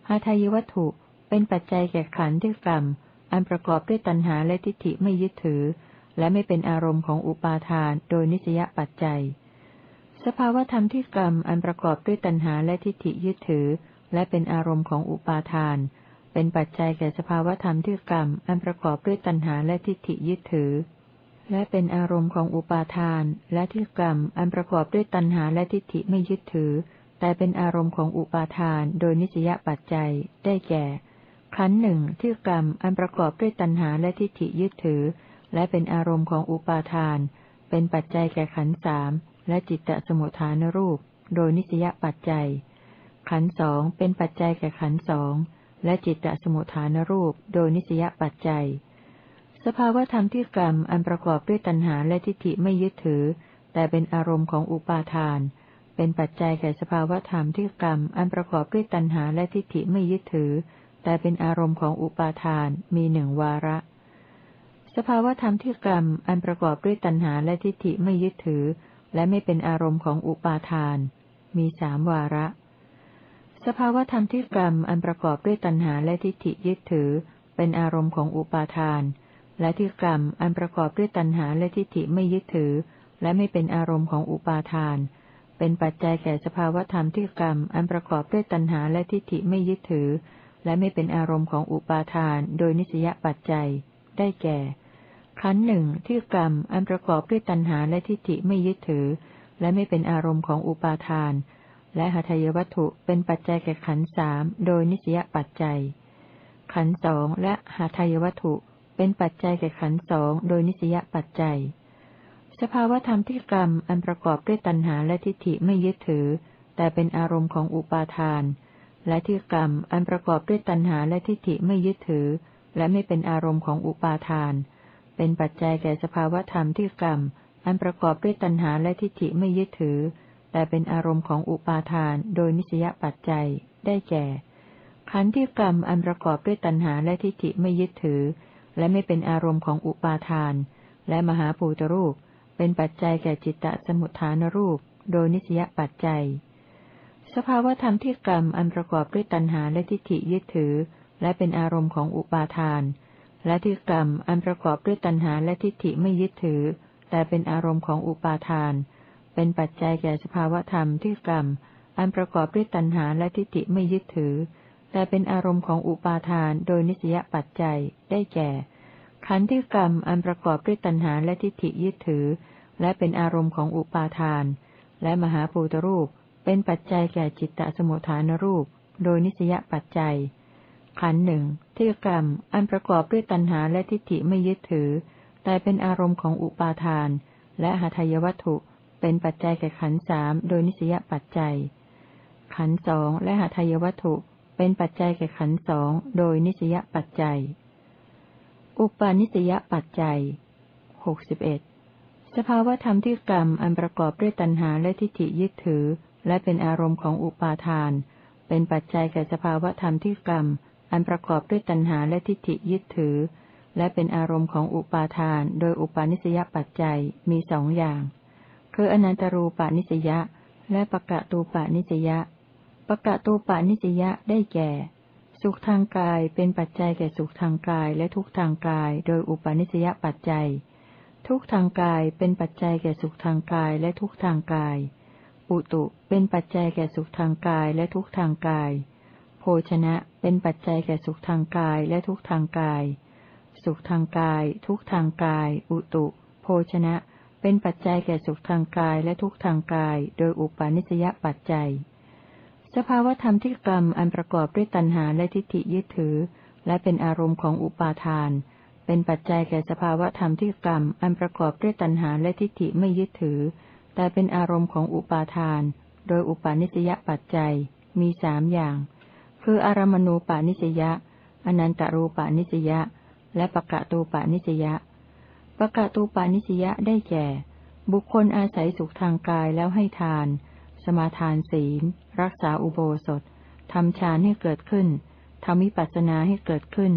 หาทายวัตถุ เป็นปัจจัยแก่ขันธ์ที่กรรมอันประกอบด้วยตัณหาและทิฏฐิไม่ยึดถือ และไม่เป็นอารมณ์ของอุปาทาน โดยนิสยปัจจัย สภาวธรรมที่กรรมอันประกอบด้วยตัณหาและทิฏฐิยึดถือ และเป็นอารมณ์ของอุปาทาน เป็นปัจจัยแก่สภาวธรรมที่กรรม อันประกอบด้วยตัณหาและทิฏฐิยึดถือ และเป็นอารมณ์ของอุปาทาน และที่กรรม อันประกอบด้วยตัณหาและทิฏฐิไม่ยึดถือ แต่เป็นอารมณ์ของอุปาทาน โดยนิสยปัจจัย ได้แก่ ขันหนึ่งที่กรรม อันประกอบด้วยตัณหาและทิฏฐิยึดถือ และเป็นอารมณ์ของอุปาทาน เป็นปัจจัยแก่ขันสามและจิตตสมุทฐานรูป โดยนิสยปัจจัย ขันสองเป็นปัจจัยแก่ขันสองและจิตตสมุทฐานรูปโดยนิสยปัจจัย สภาวธรรมที่กรรมอันประกอบด้วยตัณหาและทิฏฐิไม่ยึดถือ แต่เป็นอารมณ์ของอุปาทาน เป็นปัจจัยแก่สภาวธรรมที่กรรมอันประกอบด้วยตัณหาและทิฏฐิไม่ยึดถือ แต่เป็นอารมณ์ของอุปาทานมีหนึ่งวาระ สภาวธรรมที่กรรมอันประกอบด้วยตัณหาและทิฏฐิไม่ยึดถือ และไม่เป็นอารมณ์ของอุปาทาน มีสามวาระ สภาวธรรมที่กรรมอันประกอบด้วยตัณหาและทิฏฐิยึดถือ เป็นอารมณ์ของอุปาทาน และที่กรรมอันประกอบด้วยตัณหาและทิฏฐิไม่ยึดถือ และไม่เป็นอารมณ์ของอุปาทาน เป็นปัจจัยแก่สภาวธรรมที่กรรมอันประกอบด้วยตัณหาและทิฏฐิไม่ยึดถือ และไม่เป็นอารมณ์ของอุปาทาน โดยนิสยปัจจัย ได้แก่ ขันหนึ่งที่กรรมอันประกอบด้วยตัณหาและทิฏฐิไม่ยึดถือ และไม่เป็นอารมณ์ของอุปาทาน และหาทายวัตถุเป็นปัจจัยแก่ขันสามโดยนิสยปัจจัย ขันสองและหาทายวัตถุเป็นปัจจัยแก่ขันสองโดยนิสยปัจจัย สภาวธรรมที่กรรมอันประกอบด้วยตัณหาและทิฏฐิไม่ยึดถือ แต่เป็นอารมณ์ของอุปาทาน และที่กรรมอันประกอบด้วยตัณหาและทิฏฐิไม่ยึดถือ และไม่เป็นอารมณ์ของอุปาทาน เป็นปัจจัยแก่สภาวธรรมที่กรรมอันประกอบด้วยตัณหาและทิฏฐิไม่ยึดถือ แต่เป็นอารมณ์ของอุปาทานโดยนิสยปัจจัย ได้แก่ ขันธ์ที่กรรมอันประกอบด้วยตัณหาและทิฏฐิไม่ยึดถือ และไม่เป็นอารมณ์ของอุปาทาน และมหาภูตรูป เป็นปัจจัยแก่จิตตสมุทฐานรูป โดยนิสยปัจจัย สภาวธรรมที่กรรมอันประกอบด้วยตัณหาและทิฏฐิยึดถือ และเป็นอารมณ์ของอุปาทาน และที่กรรมอันประกอบด้วยตัณหาและทิฏฐิไม่ยึดถือ แต่เป็นอารมณ์ของอุปาทาน เป็นปัจจัยแก่สภาวธรรมที่กรรม อันประกอบด้วยตัณหาและทิฏฐิไม่ยึดถือ แต่เป็นอารมณ์ของอุปาทานโดยนิสยปัจจัยได้แก่ ขันธ์ที่กรรมอันประกอบด้วยตัณหาและทิฏฐิยึดถือ และเป็นอารมณ์ของอุปาทาน และมหาภูตรูป เป็นปัจจัยแก่จิตตสมุทฐานรูป โดยนิสยปัจจัย ขันธ์หนึ่งที่กรรมอันประกอบด้วยตัณหาและทิฏฐิไม่ยึดถือ แต่เป็นอารมณ์ของอุปาทาน และหาทายวัตถุ เป็นปัจจัยแก่ขันสามโดยนิสยปัจจัย ขันสองและหาทายวัตถุเป็นปัจจัยแก่ขันสองโดยนิสยปัจจัย อุปาณิสยปัจจัยหกสิบเอ็ดสภาวธรรมที่กรรมอันประกอบด้วยตัณหาและทิฏฐิยึดถือ และเป็นอารมณ์ของอุปาทาน เป็นปัจจัยแก่สภาวธรรมที่กรรมอันประกอบด้วยตัณหาและทิฏฐิยึดถือ และเป็นอารมณ์ของอุปาทาน โดยอุปาณิสยปัจจัยมีสองอย่าง คืออนันตรูปาณิสยาและปะกะตูปาณิสยาปะกะตูปานิสยะได้แก่ สุขทางกายเป็นปัจจัยแก่สุขทางกายและทุกทางกาย โดยอุปาณิสยปัจจัย ทุกทางกายเป็นปัจจัยแก่สุขทางกายและทุกทางกายอุตุเป็นปัจจัยแก่สุขทางกายและทุกทางกาย โภชนะเป็นปัจจัยแก่สุขทางกายและทุกทางกาย สุขทางกาย ทุกทางกาย อุตุ โภชนะเเป็นปัจจัยแก่สุขทางกายและทุกทางกาย โดยอุปาณิสยปัจจัย สภาวธรรมที่กรรมอันประกอบด้วยตัณหาและทิฏฐิยึดถือ และเป็นอารมณ์ของอุปาทาน เป็นปัจจัยแก่สภาวธรรมที่กรรมอันประกอบด้วยตัณหาและทิฏฐิไม่ยึดถือ แต่เป็นอารมณ์ของอุปาทาน โดยอุปาณิสยปัจจัย มีสามอย่าง คืออารมณูปาณิสยาอนันตรูปาณิสยาและปะกะตูปาณิสยา ปะกะตูปาณิสยาได้แก่ บุคคลอาศัยสุขทางกายแล้วให้ทาน สมาทานศีล รักษาอุโบสถทำฌานให้เกิดขึ้นทำวิปัสสนาให้เกิดขึ้น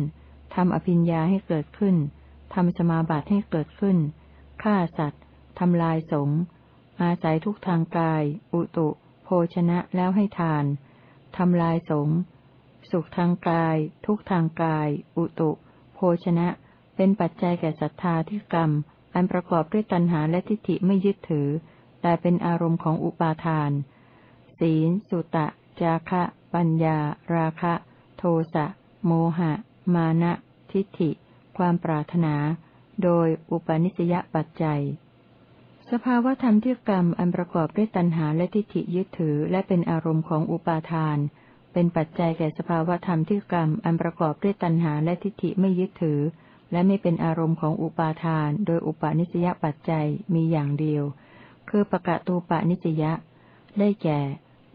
ทำอภิญญาให้เกิดขึ้นทำสมาบัติให้เกิดขึ้นฆ่าสัตว์ทำลายสงอาศัยทุกทางกาย อุตุ โภชนะแล้วให้ทานทำลายสงสุขทางกาย ทุกทางกาย อุตุ โภชนะ เป็นปัจจัยแก่ศรัทธาที่กรรม อันประกอบด้วยตัณหาและทิฏฐิไม่ยึดถือ แต่เป็นอารมณ์ของอุปาทาน ศีล สุตะ จาคะ ปัญญา ราคะ โทสะ โมหะ มานะ ทิฏฐิ ความปรารถนา โดยอุปนิสยปัจจัย สภาวธรรมที่กรรม อันประกอบด้วยตัณหาและทิฏฐิยึดถือ และเป็นอารมณ์ของอุปาทาน เป็นปัจจัยแก่สภาวธรรมที่กรรม อันประกอบด้วยตัณหาและทิฏฐิไม่ยึดถือ และไม่เป็นอารมณ์ของอุปาทาน โดยอุปาณิสยปัจจัยมีอย่างเดียว คือปะกะตูปะนิสยะ ได้แก่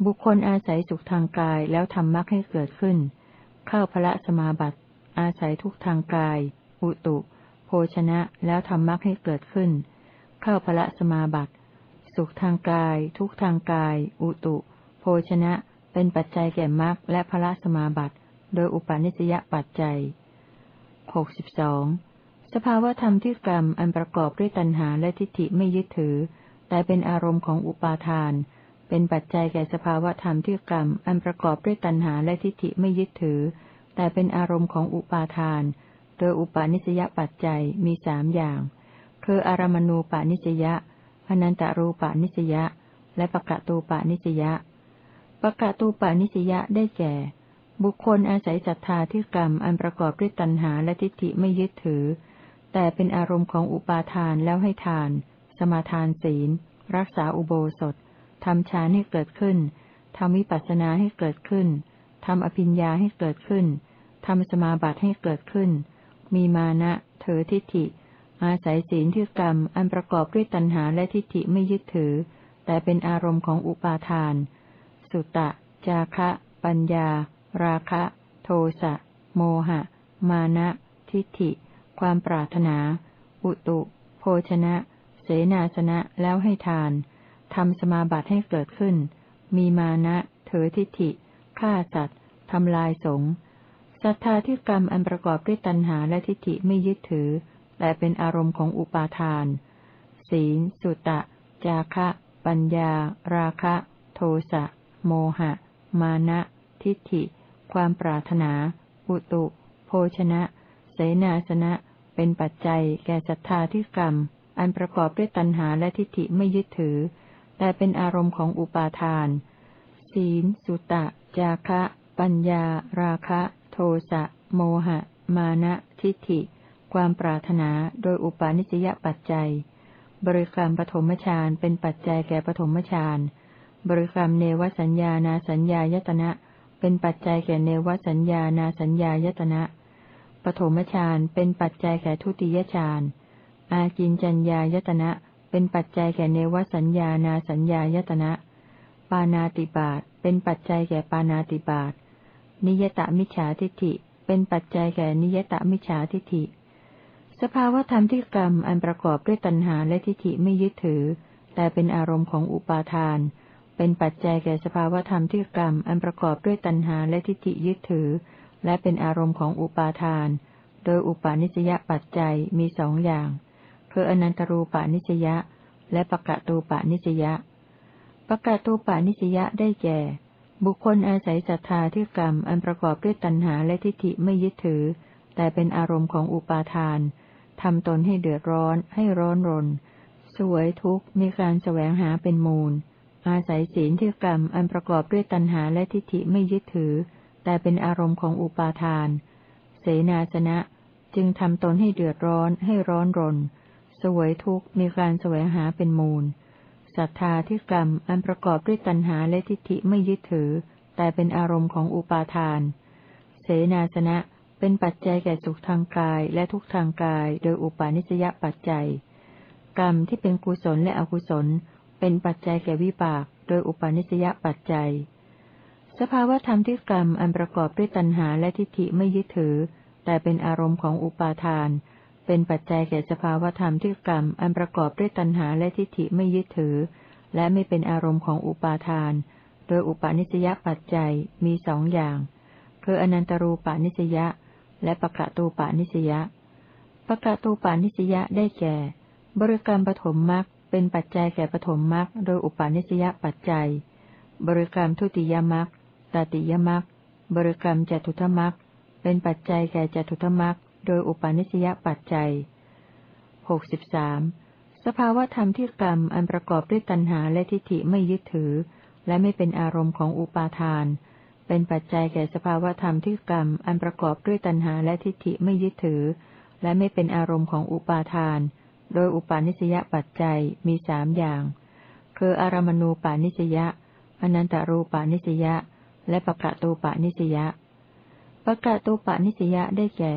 บุคคลอาศัยสุขทางกายแล้วทำมรรคให้เกิดขึ้น เข้าพระสมาบัติ อาศัยทุกทางกาย อุตุ โภชนะแล้วทำมรรคให้เกิดขึ้น เข้าพระสมาบัติ สุขทางกาย ทุกทางกาย อุตุ โภชนะเป็นปัจจัยแก่มรรคและพระสมาบัติ โดยอุปาณิสยปัจจัย หกสิบสองสภาวธรรมที่กรรมอันประกอบด้วยตัณหาและทิฏฐิไม่ยึดถือ แต่เป็นอารมณ์ของอุปาทาน เป็นปัจจัยแก่สภาวธรรมที่กรรมอันประกอบด้วยตัณหาและทิฏฐิไม่ยึดถือ แต่เป็นอารมณ์ของอุปาทาน โดยอุปาณิสยปัจจัยมีสามอย่าง คืออารมณูปาณิสยาอนันตารูปาณิสยาและปะกะตูปาณิสยาปะกะตูปาณิสยาได้แก่ บุคคลอาศัยศรัทธาที่กรรมอันประกอบด้วยตัณหาและทิฏฐิไม่ยึดถือ แต่เป็นอารมณ์ของอุปาทานแล้วให้ทาน สมาทานศีล รักษาอุโบสถทำฌานให้เกิดขึ้นทำวิปัสสนาให้เกิดขึ้นทำอภิญญาให้เกิดขึ้นทำสมาบัติให้เกิดขึ้น มีมานะเถอทิฏฐิ อาศัยศีลที่กรรมอันประกอบด้วยตัณหาและทิฏฐิไม่ยึดถือ แต่เป็นอารมณ์ของอุปาทาน สุตะ จาคะ ปัญญา ราคะ โทสะ โมหะ มานะ ทิฏฐิ ความปรารถนา อุตุ โภชนะ เสนาสนะแล้วให้ทาน ทำสมาบัติให้เกิดขึ้น มีมานะ เถอทิฏฐิ ฆ่าสัตว์ ทำลายสงศรัทธาที่กรรมอันประกอบด้วยตัณหาและทิฏฐิไม่ยึดถือ แต่เป็นอารมณ์ของอุปาทาน ศีล สุตะ จาคะ ปัญญา ราคะ โทสะ โมหะ มานะ ทิฏฐิ ความปรารถนา อุตุ โภชนะ เสนาสนะ เป็นปัจจัย แก่ศรัทธาที่กรรม อันประกอบด้วยตัณหาและทิฏฐิไม่ยึดถือ แต่เป็นอารมณ์ของอุปาทาน ศีล สุตะ จาคะ ปัญญา ราคะ โทสะ โมหะ มานะ ทิฏฐิ ความปรารถนา โดยอุปาณิสยปัจจัย บริกรรมปฐมฌานเป็นปัจจัยแก่ปฐมฌาน บริกรรมเนวสัญญานาสัญญายตนะ เป็นปัจจัยแก่เนวสัญญานาสัญญายตนะ ปฐมฌานเป็นปัจจัยแก่ทุติยฌาน อากินจัญญายตนะ เป็นปัจจัยแก่เนวสัญญานาสัญญายตนะ ปานาติบาตเป็นปัจจัยแก่ปานาติบาต นิยตมิจฉาทิฏฐิ เป็นปัจจัยแก่นิยตมิจฉาทิฏฐิ สภาวธรรมที่กรรมอันประกอบด้วยตัณหาและทิฏฐิไม่ยึดถือ แต่เป็นอารมณ์ของอุปาทาน เป็นปัจจัยแก่สภาวธรรมที่กรรมอันประกอบด้วยตัณหาและทิฏฐิยึดถือ และเป็นอารมณ์ของอุปาทาน โดยอุปาณิสยปัจจัยมีสองอย่าง คืออนันตรูปาณิสยาและปะกะตูปาณิสยาปะกะตูปาณิสยาได้แก่ บุคคลอาศัยศรัทธาที่กรรมอันประกอบด้วยตัณหาและทิฏฐิไม่ยึดถือ แต่เป็นอารมณ์ของอุปาทานทำตนให้เดือดร้อน ให้ร้อนรน สวยทุกข์มีการแสวงหาเป็นมูล อาศัยศีลที่กรรมอันประกอบด้วยตัณหาและทิฏฐิไม่ยึดถือ แต่เป็นอารมณ์ของอุปาทาน เสนาสนะจึงทำตนให้เดือดร้อนให้ร้อนรน สวยทุกข์มีการแสวงหาเป็นมูลศรัทธาที่กรรมอันประกอบด้วยตัณหาและทิฏฐิไม่ยึดถือ แต่เป็นอารมณ์ของอุปาทาน เสนาสนะเป็นปัจจัยแก่สุขทางกายและทุกทางกาย โดยอุปาณิสยปัจจัย กรรมที่เป็นกุศลและอกุศล เป็นปัจจัยแก่วิบาก โดยอุปาณิสยปัจจัย สภาวธรรมที่กรรมอันประกอบด้วยตัณหาและทิฏฐิไม่ยึดถือ แต่เป็นอารมณ์ของอุปาทาน เป็นปัจจัยแก่สภาวธรรมที่กรรมอันประกอบด้วยตัณหาและทิฏฐิไม่ยึดถือ และไม่เป็นอารมณ์ของอุปาทาน โดยอุปาณิสยปัจจัยมีสองอย่าง คืออนันตรูปาณิสยาและปะกะตูปาณิสยาปะกะตูปาณิสยาได้แก่ บริกรรมปฐมมรรค เป็นปัจจัยแก่ปฐมมรรคโดยอุปาณิสยปัจจัย บริกรรมทุติยมรรคตติยมรรคบริกรรมจตุทมรรคเป็นปัจจัยแก่จตุทมรรคโดยอุปาณิสยปัจจัยหกสิบสามสภาวธรรมที่กรรมอันประกอบด้วยตัณหาและทิฏฐิไม่ยึดถือ และไม่เป็นอารมณ์ของอุปาทาน เป็นปัจจัยแก่สภาวธรรมที่กรรมอันประกอบด้วยตัณหาและทิฏฐิไม่ยึดถือ และไม่เป็นอารมณ์ของอุปาทาน โดยอุปาณิสยปัจจัยมีสามอย่าง คืออารมณูปาณิสยาอนันตารูปาณิสยาและปะกะตูปาณิสยาปะกะตูปาณิสยาได้แก่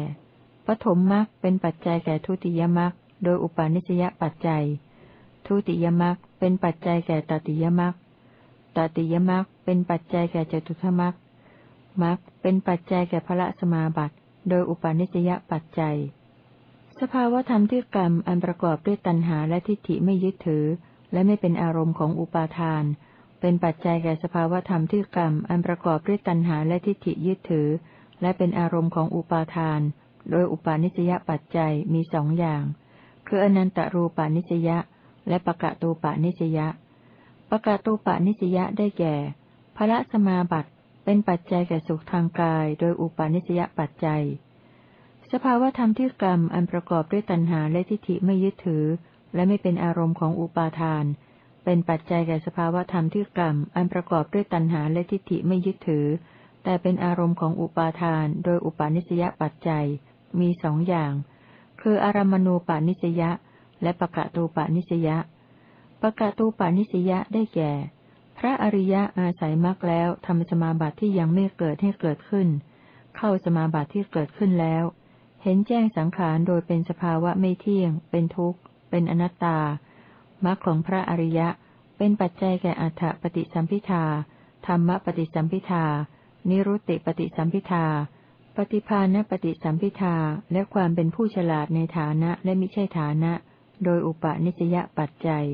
ปฐมมรรคเป็นปัจจัยแก่ทุติยมรรคโดยอุปาณิสยปัจจัย ทุติยมรรคเป็นปัจจัยแก่ตติยมรรคตติยมรรคเป็นปัจจัยแก่จตุทมรรคมรรคเป็นปัจจัยแก่พระสมาบัติ โดยอุปาณิสยปัจจัย สภาวธรรมที่กรรมอันประกอบด้วยตัณหาและทิฏฐิไม่ยึดถือ และไม่เป็นอารมณ์ของอุปาทาน เป็นปัจจัยแก่สภาวธรรมที่กรรมอันประกอบด้วยตัณหาและทิฏฐิยึดถือ และเป็นอารมณ์ของอุปาทาน โดยอุปาณิสยปัจจัยมีสองอย่าง คืออนันตรูปาณิสยาและปะกะตูปาณิสยาปะกะตูปาณิสยาได้แก่พระสมาบัติเป็นปัจจัยแก่สุขทางกาย โดยอุปาณิสยปัจจัย สภาวธรรมที่กรรมอันประกอบด้วยตัณหาและทิฏฐิไม่ยึดถือ และไม่เป็นอารมณ์ของอุปาทาน เป็นปัจจัยแก่สภาวธรรมที่กรรมอันประกอบด้วยตัณหาและทิฏฐิไม่ยึดถือ แต่เป็นอารมณ์ของอุปาทาน โดยอุปาณิสยปัจจัย มีสองอย่าง คืออารมณูปานิสยาและปะกะตูปานิสยาปะกะตูปานิสยาได้แก่ พระอริยะอาศัยมรรคแล้วทำสมาบัติที่ยังไม่เกิดให้เกิดขึ้น เข้าสมาบัติที่เกิดขึ้นแล้ว เห็นแจ้งสังขารโดยเป็นสภาวะไม่เที่ยง เป็นทุกข์ เป็นอนัตตามรรคของพระอริยะ เป็นปัจจัยแก่อัฏฐปฏิสัมพิทาธรรมปฏิสัมพิทา นิรุตติปฏิสัมพิทา ปฏิภาณปฏิสัมพิทา และความเป็นผู้ฉลาดในฐานะและมิใช่ฐานะ โดยอุปนิสยปัจจัย